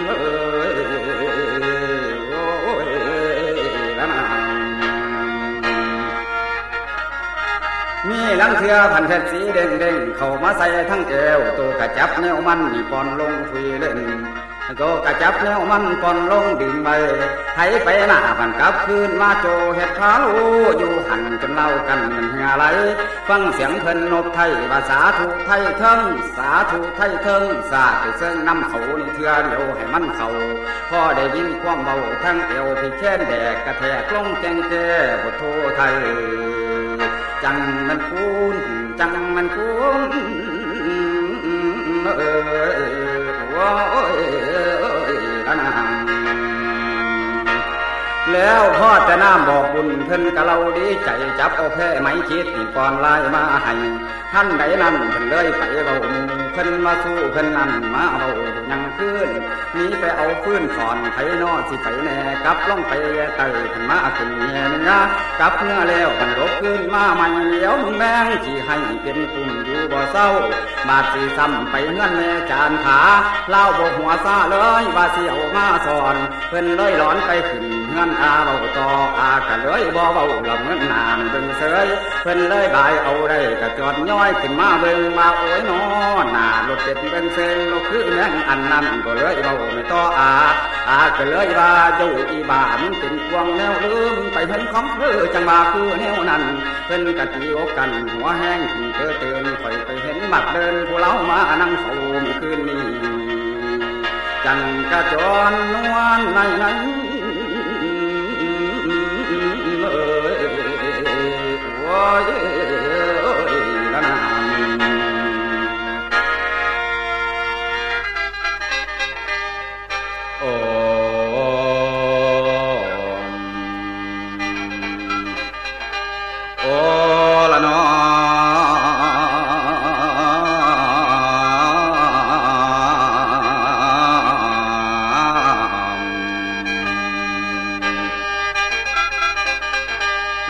เอ้ยโอ้ยละนางมีลังเทือพันเพชรสีเด้งเด้งเข้ามาใส่ทั้งแก้วตัวกระจับแนวมันนี่ปอนลงทุยเล่น ตัวกระจับแนวมันปอนลงดึงไปไถไปหน้าพันกลับคืนมาโจเห็ดขาวอยู่หันจนเล่ากันมันเหือไหลฟังเสียงเพิ่นนบไทยว่าสาธุไทยเทิงสาธุไทยเทิงสาธุเซิงน้ำเขานี่เทือเดียวให้มันเขาพ่อได้ยินความเบาทั้งเอวที่แค้นแดกกระแทกลงแจงแก่บทโทไทย จังมันคุณจังมันคุณเอ้ยโอ้ย แล้วพ่อจะน้ำบอกบุญเพิ่นกะเราดีใจจับเอาแพ้ไหมคิดนี่ก่อนไล่มาให้ท่านใดนั่นเพิ่นเลยไปเบาเพิ่นมาสู้เพิ่นนั่นมาเบายังขึ้นหนีไปเอาฟื้นถอนไผนอสิไปแน่กลับล่องไปแย่เพิ่นมาขึ้นเงียนงากลับเนื้อแล้วเพิ่นลบขึ้นมาใหม่เลี้ยวมึงแมงที่ให้เป็นตุ่มอยู่บ่เศร้าบาดสีซ้ำไปเงื่อนแม่จานขาเล่าบ่หัวซาเลยว่าเสียวมาสอน เพิ่นเลยร้อนไปขึ้น เงื่อนอาเบาต่ออากะเลยบ่เบาลำเงินนานเบิ่งเสยเพิ่นเลยบายเอาได้กะจอดย้อยขึ้นมาเบิ่งมาโอ้ยนอหน้ารถเป็ดเป็นเซงลกคือแมงอันนั้นก็เลยเบาไม่ต่ออาอาก็เลยว่าจ้าอีบ้ามันเป็นควงแนวลืมไปเห็นของเธอจังว่าคือแนวนั้นเพิ่นกะตีอกกันหัวแห้งขึ้นเธอเตือนคอยไปเห็นหมักเดินผู้เล่ามานั่งเฝ้าเมื่อคืนนี้จังกระจรนวลในนั้น โ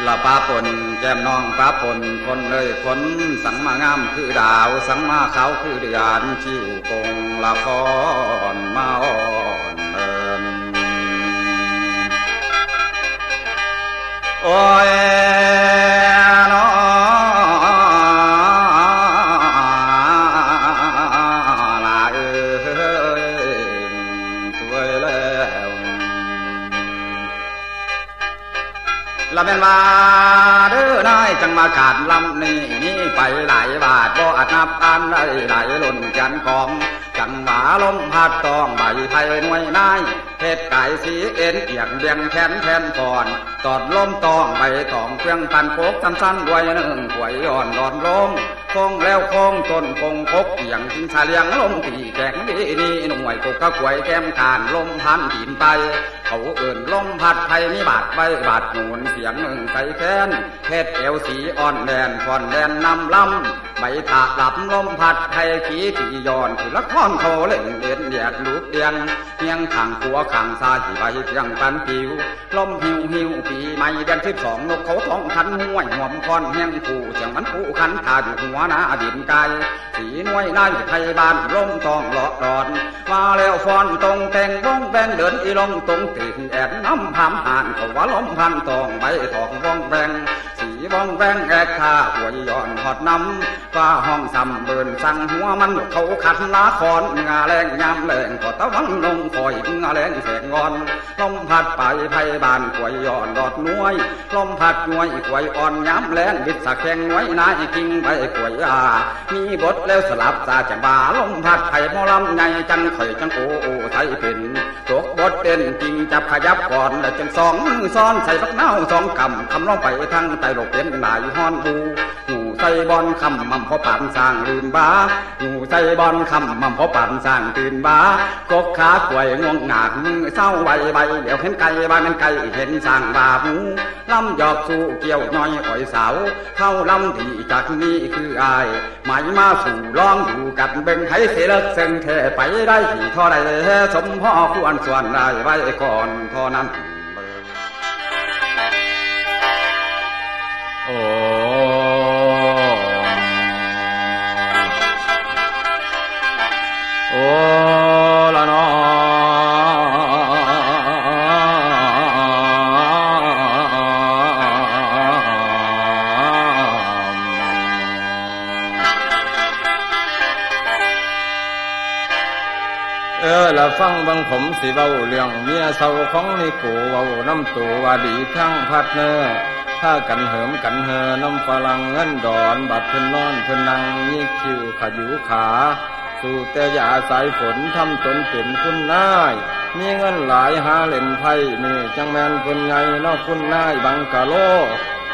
ละป้าปนแก้มน้องป้าปนคนเลยคนสังมางามคือดาว สังมาขาวคือเดือนชิวกงละครมาอ่อนเอินโอ้ย มาขาดลำนี้นี่ไปหลายบาทก็อาจนับอันได้หลายล้นกันของ จังหวะลมพัดตองใบไทยหน่วยนายเฮ็ดไก่สีเอ็นเอียงเบียงแขนแขนก่อนตอดลมตองใบตองเครื่องพันโคกสั้นๆด้วยหนึ่งหวยอ่อนดอนลม คงแล้วคงต้นคงคกอย่างจิงชาเลียงลมตีแข็งดีนี่หน่วยกกกะควยแก้มกานลมพันดินไป เขาเอื่นลมพัดไทยมีบาดใบบาดหนุนเสียงหนึ่งใส่แค้นเพชรเอวสีอ่อนแดนผ่อนแดนนำลำ ใบถาหลับลมพัดไทยขีตีย้อนคือละครโทเล่นเด่นเดียดลูกเดียงเพียงขังขัวขังซาจีใบเพียงปันผิวลมหิวหิวปีใหม่เดือนสิบสองนกเขาท้องคันห้วยหอมคอนเฮียงผู้เสียงมันผู้คันทาอยู่หัวหน้าดินไกลสีน้วยนายไทยบ้านลมทองหลอดรอนมาแล้วฟอนตรงแต่งวงแบงเดินอีลงตรงติงแอบน้ำพามหานเขาว่าลมพันตองใบทองวงแบง สีวงแบงแอกขาหัวยย้อนหอดน้ำฟ้าห้องซ้ำเบินสั่งหัวมันเขาขัดลาคอนงาแรงยามแรงก็ตะวังลงคอยงาแรงแสงงอนลมพัดไปไพบานหวยย้อนดอดน้วยลมพัดน่วยหวยอ่อนยามแรงบิดสักแขงน้วยนายกิงใบหวยอามีบทแล้วสลับซาจังบาลมพัดไผ่มอลำใหญ่จังข่อยจังโอโอไทยเป็นตกบทเป็นจริงจับขยับก่อนแล้วจังสองมือซ้อนใส่บักเน่าสองคำคำร้องไปทั้งไตโลกเป็นหลายฮอนบูหูใส่บอลคำมั่มพอปานสร้างลืมบ้าหูใส่บอลคำมั่มพอปานสร้างตื่นบ้ากกขาป่วยงวงหนาดมือเศร้าใบใบเดี๋ยวเห็นไก่บ้านมันไก่เห็นสร้างบาบูลำหยอกสู่เกี่ยวน้อยอ่อยสาวเข้าลำที่จากนี้คืออายหมายมาสู่ลองดูกันเบ่งให้เสียเลิกเซ็งแท่ไปได้ที่ท่อใดสมพ่อควรส่วนได้ไว้ก่อนท่านั้น เออละฟังบังผมสิเบาเรื่องเมียเศร้าของในกูเบาน้ำตัวว่าดีทั้งพัดเนอถ้ากันเหิมกันเฮอน้ำฝรั่งเงินดอน บัดเพิ่นนอนเพิ่นนั่งยิกคิวขายิวขา สู่แต่ยาสายฝนทำตนเป็นคุณนาย มีเงินหลายหาเล่นไพ่นี่จังแมนคนไงนอกคุณนายบังกะโล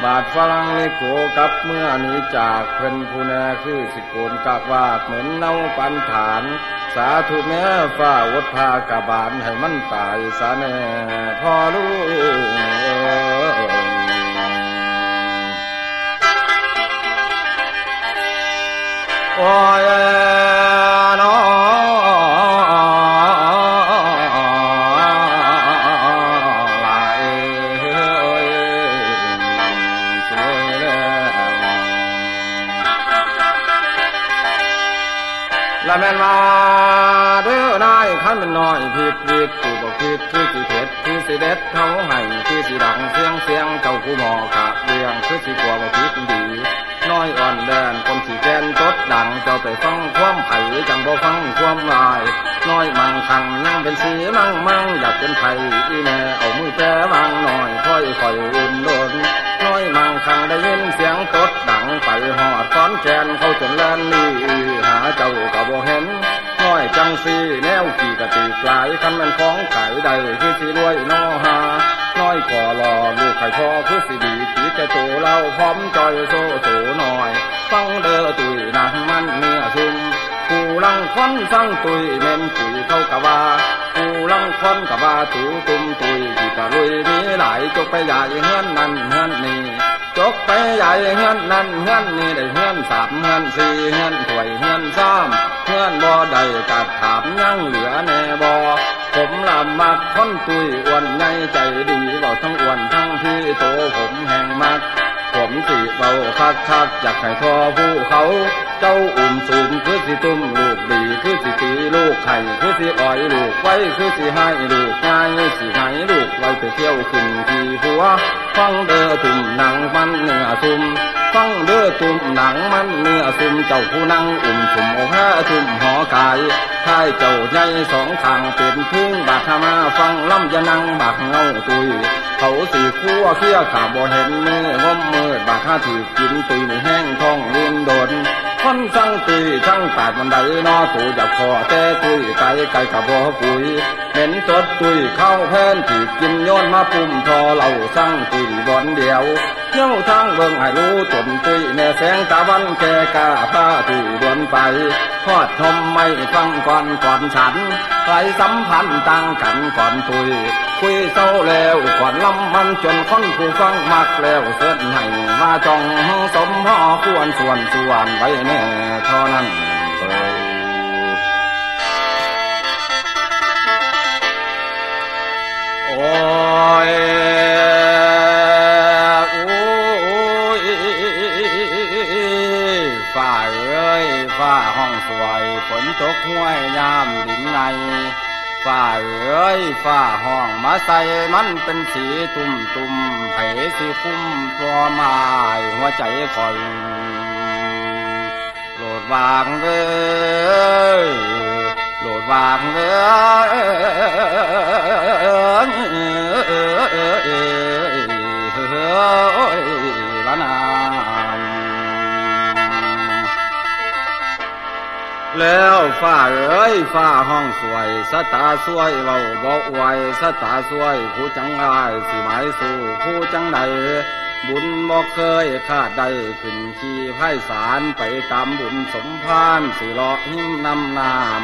บาดฝรั่งนี่โกกับเมื่อนี้จากเพิ่นผู้แน่คือสิโกนกากวาดเหม็นเน่าปันฐาน สาธุแม่ฟ้าวดพากะบาลให้มันตายสาแน่พอลูกโอ้ย น้อยผิดผิดกูบอกผิดคือสิเผ็ดคือสิเด็ดเขาให้คือสิดังเสียงเสียงเจ้ากูหมอขาเรียงคือสิกลัวบอกผิดดี น้อยอ่อนแดนคนขี่แกนตดดังเจ้าไปฟังความไผ่จังบ่ฟังความลาย น้อยมังคังนั่งเป็นสีมั่งมั่งอยากเป็นไผ่อีแม่เอามือแปรวางหน่อยค่อยค่อยอุ่นโดนน้อยมังคังได้ยินเสียงตดดังไปหอดฟ้อนแกนเขาจนแลนนี่หาเจ้าก็บ่เห็น น้อยจังสีแนวกี่กะตีกลายคันแมันของขายใดคือสิรวยนอหาน้อยก่อรอลูกไข่พ่อคือสิดีตีแต่โตเราพร้อมจอยโซโตหน่อยฟังเด้อตุยนางมันเนื้อซุ่มผู้ลังคอนฟังตุยเม่นปุ๋ยเข้ากะว่าผู้ลังคอนกะว่าตูตุมตุยที่ตะลุยมีหลายจกไปใหญ่เฮือนนั่นเฮือนนี่ กไปใหญ่เฮือนนั่นเฮือนนี่ได้เฮือนสามเฮือนสี่เฮือนถวยเฮือนซ้ำเฮือนบ่ได้กัดถามยังเหลือแน่บ่ผมลำมักคนตุยอ้วนใหญ่ใจดีบอกทั้งอ้วนทั้งพี่โตผมแห่งมัก มสิเบาคักคักอยากให้ทอผู้เขา เจ้าอุ่มสูมคือสิตุ้มลูกดีคือสิตีลูกไข่คือสิอ่อยลูกไว้คือสิให้ลูกง่ายสิให้ลูกไว้ไปเที่ยวขึ้นที่หัวฟังเด้อตุ่มหนางมันเนื้อซุ่มฟังเด้อตุ่มหนังมันเนื้อซุ่มเจ้าผู้นั่งอุ่มสุ่มโอ้แพ้ทุ่มหอกาย ท้ายเจ้าใหญ่สองข้างเป็นพึ่งบาดมาฟังล่ำยะนังบักเงาตุย เขาสี่ขั้วเขี้ยขาบ่เห็นมือว่มมืดบาดท่าถือกินตุยแห้งท้องเลียนโดน คนสั่งตุยช่างตาดมันไดนอตูจับคอแต่ตุยไก่ไก่กับบ่ปุยเห็นตดตุยเข้าแพนถือกินโยนมาปุ่มทอเหล่าสั่งตุยบอนเดียวเที่ยวทางเบิ่งให้รู้จนตุยแน่แสงตะวันแกกาผ้าตุยบวนไปทอดทมไม่ฟังก่อนก่อนฉันใครสัมพันธ์ต่างกันก่อนตุยคุยเศร้าแล้วก่อนลำมันจนคนผู้ฟังมักแล้วเสิดให้มาจองสมพ่อควรส่วนส่วนไว้แน่เท่านั้นเอ่ยโอ้ยโอ้ยฝ่าเอ้ยฝ่าห้องสวยฝนตกห้วยยามดินในฝ่าเอ้ยฝ่าห้องมาใส่มันเป็นสีตุ่มตุ่มไผสีคุ้มตัวไม้หัวใจคอ ยโหลดวางเว้ยโหลดวางเว้ยละนามแล้วฝ้าเอ้ยฝ้าห้องสวยสตาสวยเบาบอกไว้สตาสวยผู้จังไรสิหมายสู่ผู้จังใด บุญบ่เคยขาดใดขึ้นขี่ไพ่สารไปตามบุญสมพานสิเลาะหิมนำนาม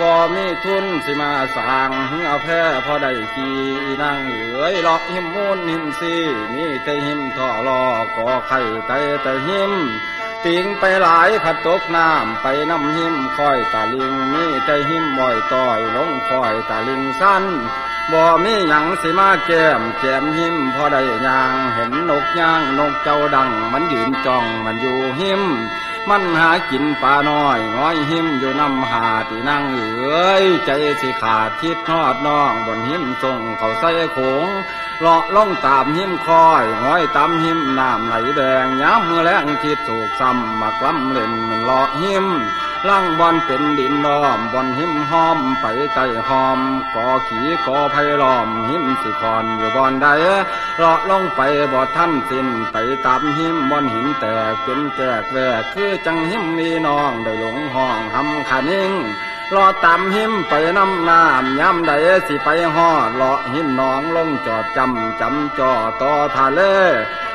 บ่มีทุนสิมาสร้างเอาแพ้พอได้ขี่นั่งเอ้ยเลาะหิมมูนหิมซีมีแต่หิมท่อลอก่อไข่ไก่แต่หิมติงไปหลายผัดตกน้ำไปน้ำหิมคอยตาลิงมีแต่หิมบ่อยต่อยลงคอยตาลิงสั้น บ่มีหยังสิมาแก้มแก้มหิมพอได้ยางเห็นนกย่างนกเจ้าดัง มันยืนจ้องมันอยู่หิม มันหากินปลาน้อยง้อยหิมอยู่น้ำหาที่นั่งเอ้ยใจสิขาดทิดทอดน้องบนหิมทรงเขาใส่โขงเลาะล่องตามหิมคอยห้อยตามหิมน้ำไหลแดงย้ำมือแรงทิดถูกซ้ำมากล้ำเล่นมันเลาะหิมล่างบอนเป็นดินล้อมบอนหิมหอมไปไต่หอมก่อขี่ก่อไผ่ล้อมหิมสิคอนอยู่บอนใดเลาะลงไปบ่ท่านสิ้นไปตามหิมบอนหินแตกเป็นแจกแวกคือจังหิมมีน้องได้หลงห้องหำขานิ่ง รอตำหิมไปน้ำน้ำย้ำใดสิไปหอดเลาะหิมหน้องลงจอดจำจำจอต่อทะเล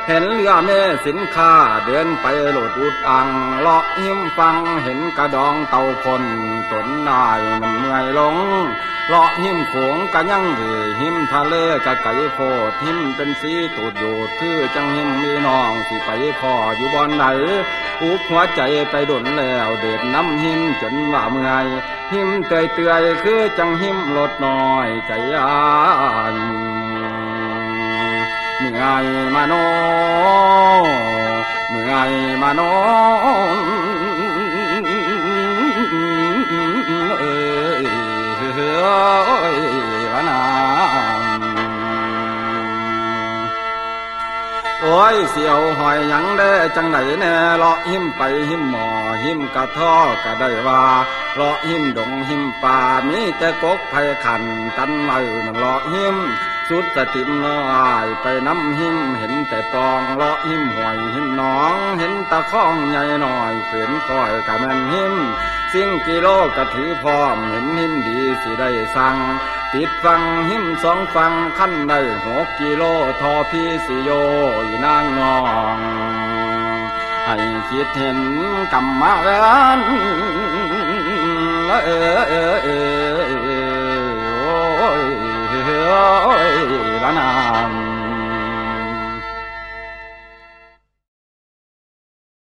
เห็นเรือแม่สินค้าเดินไปโหลดอุดอังเลาะหิมฟังเห็นกระดองเต่าคนตนนายมันเมื่อยลง เลาะหิมโขงกะยังเหยหิมทะเลกะไก่โพดหิมเป็นสีตูดโยดคือจังหิมมีน้องสิไปพ่ออยู่บอนไหนอุกหัวใจไปดนแล้วเด็ดน้ำหิมจนว่าเมื่อยหิมเตยเตยคือจังหิมลดน้อยใจยานเมื่อยมาโนเมื่อยมาโน ยละนามโอ้ยเสียวหอยยังได้จังไหนแน่เลาะหิมไปหิมหมอหิมกระท่อก็ได้ว่าเลาะหิมดงหิมป่ามีแต่กกไผ่ขันตันไหลนั่นเลาะหิมสุดสติมน้อยไปน้ำหิมเห็นแต่ปองเลาะหิมหอยหิมหน้อง เห็นตะข้องใหญ่หน่อยเขืนคอยกะแม่นหิม สิ่งกิโลกระถือพร้อมเห็นหิมดีสิได้สั่งติดฟังหิมสองฟังขั้นในหกกิโลทอพี่สิโยนางนองให้คิดเห็นกรรมเวนเออเออเออโอ้ยละนาม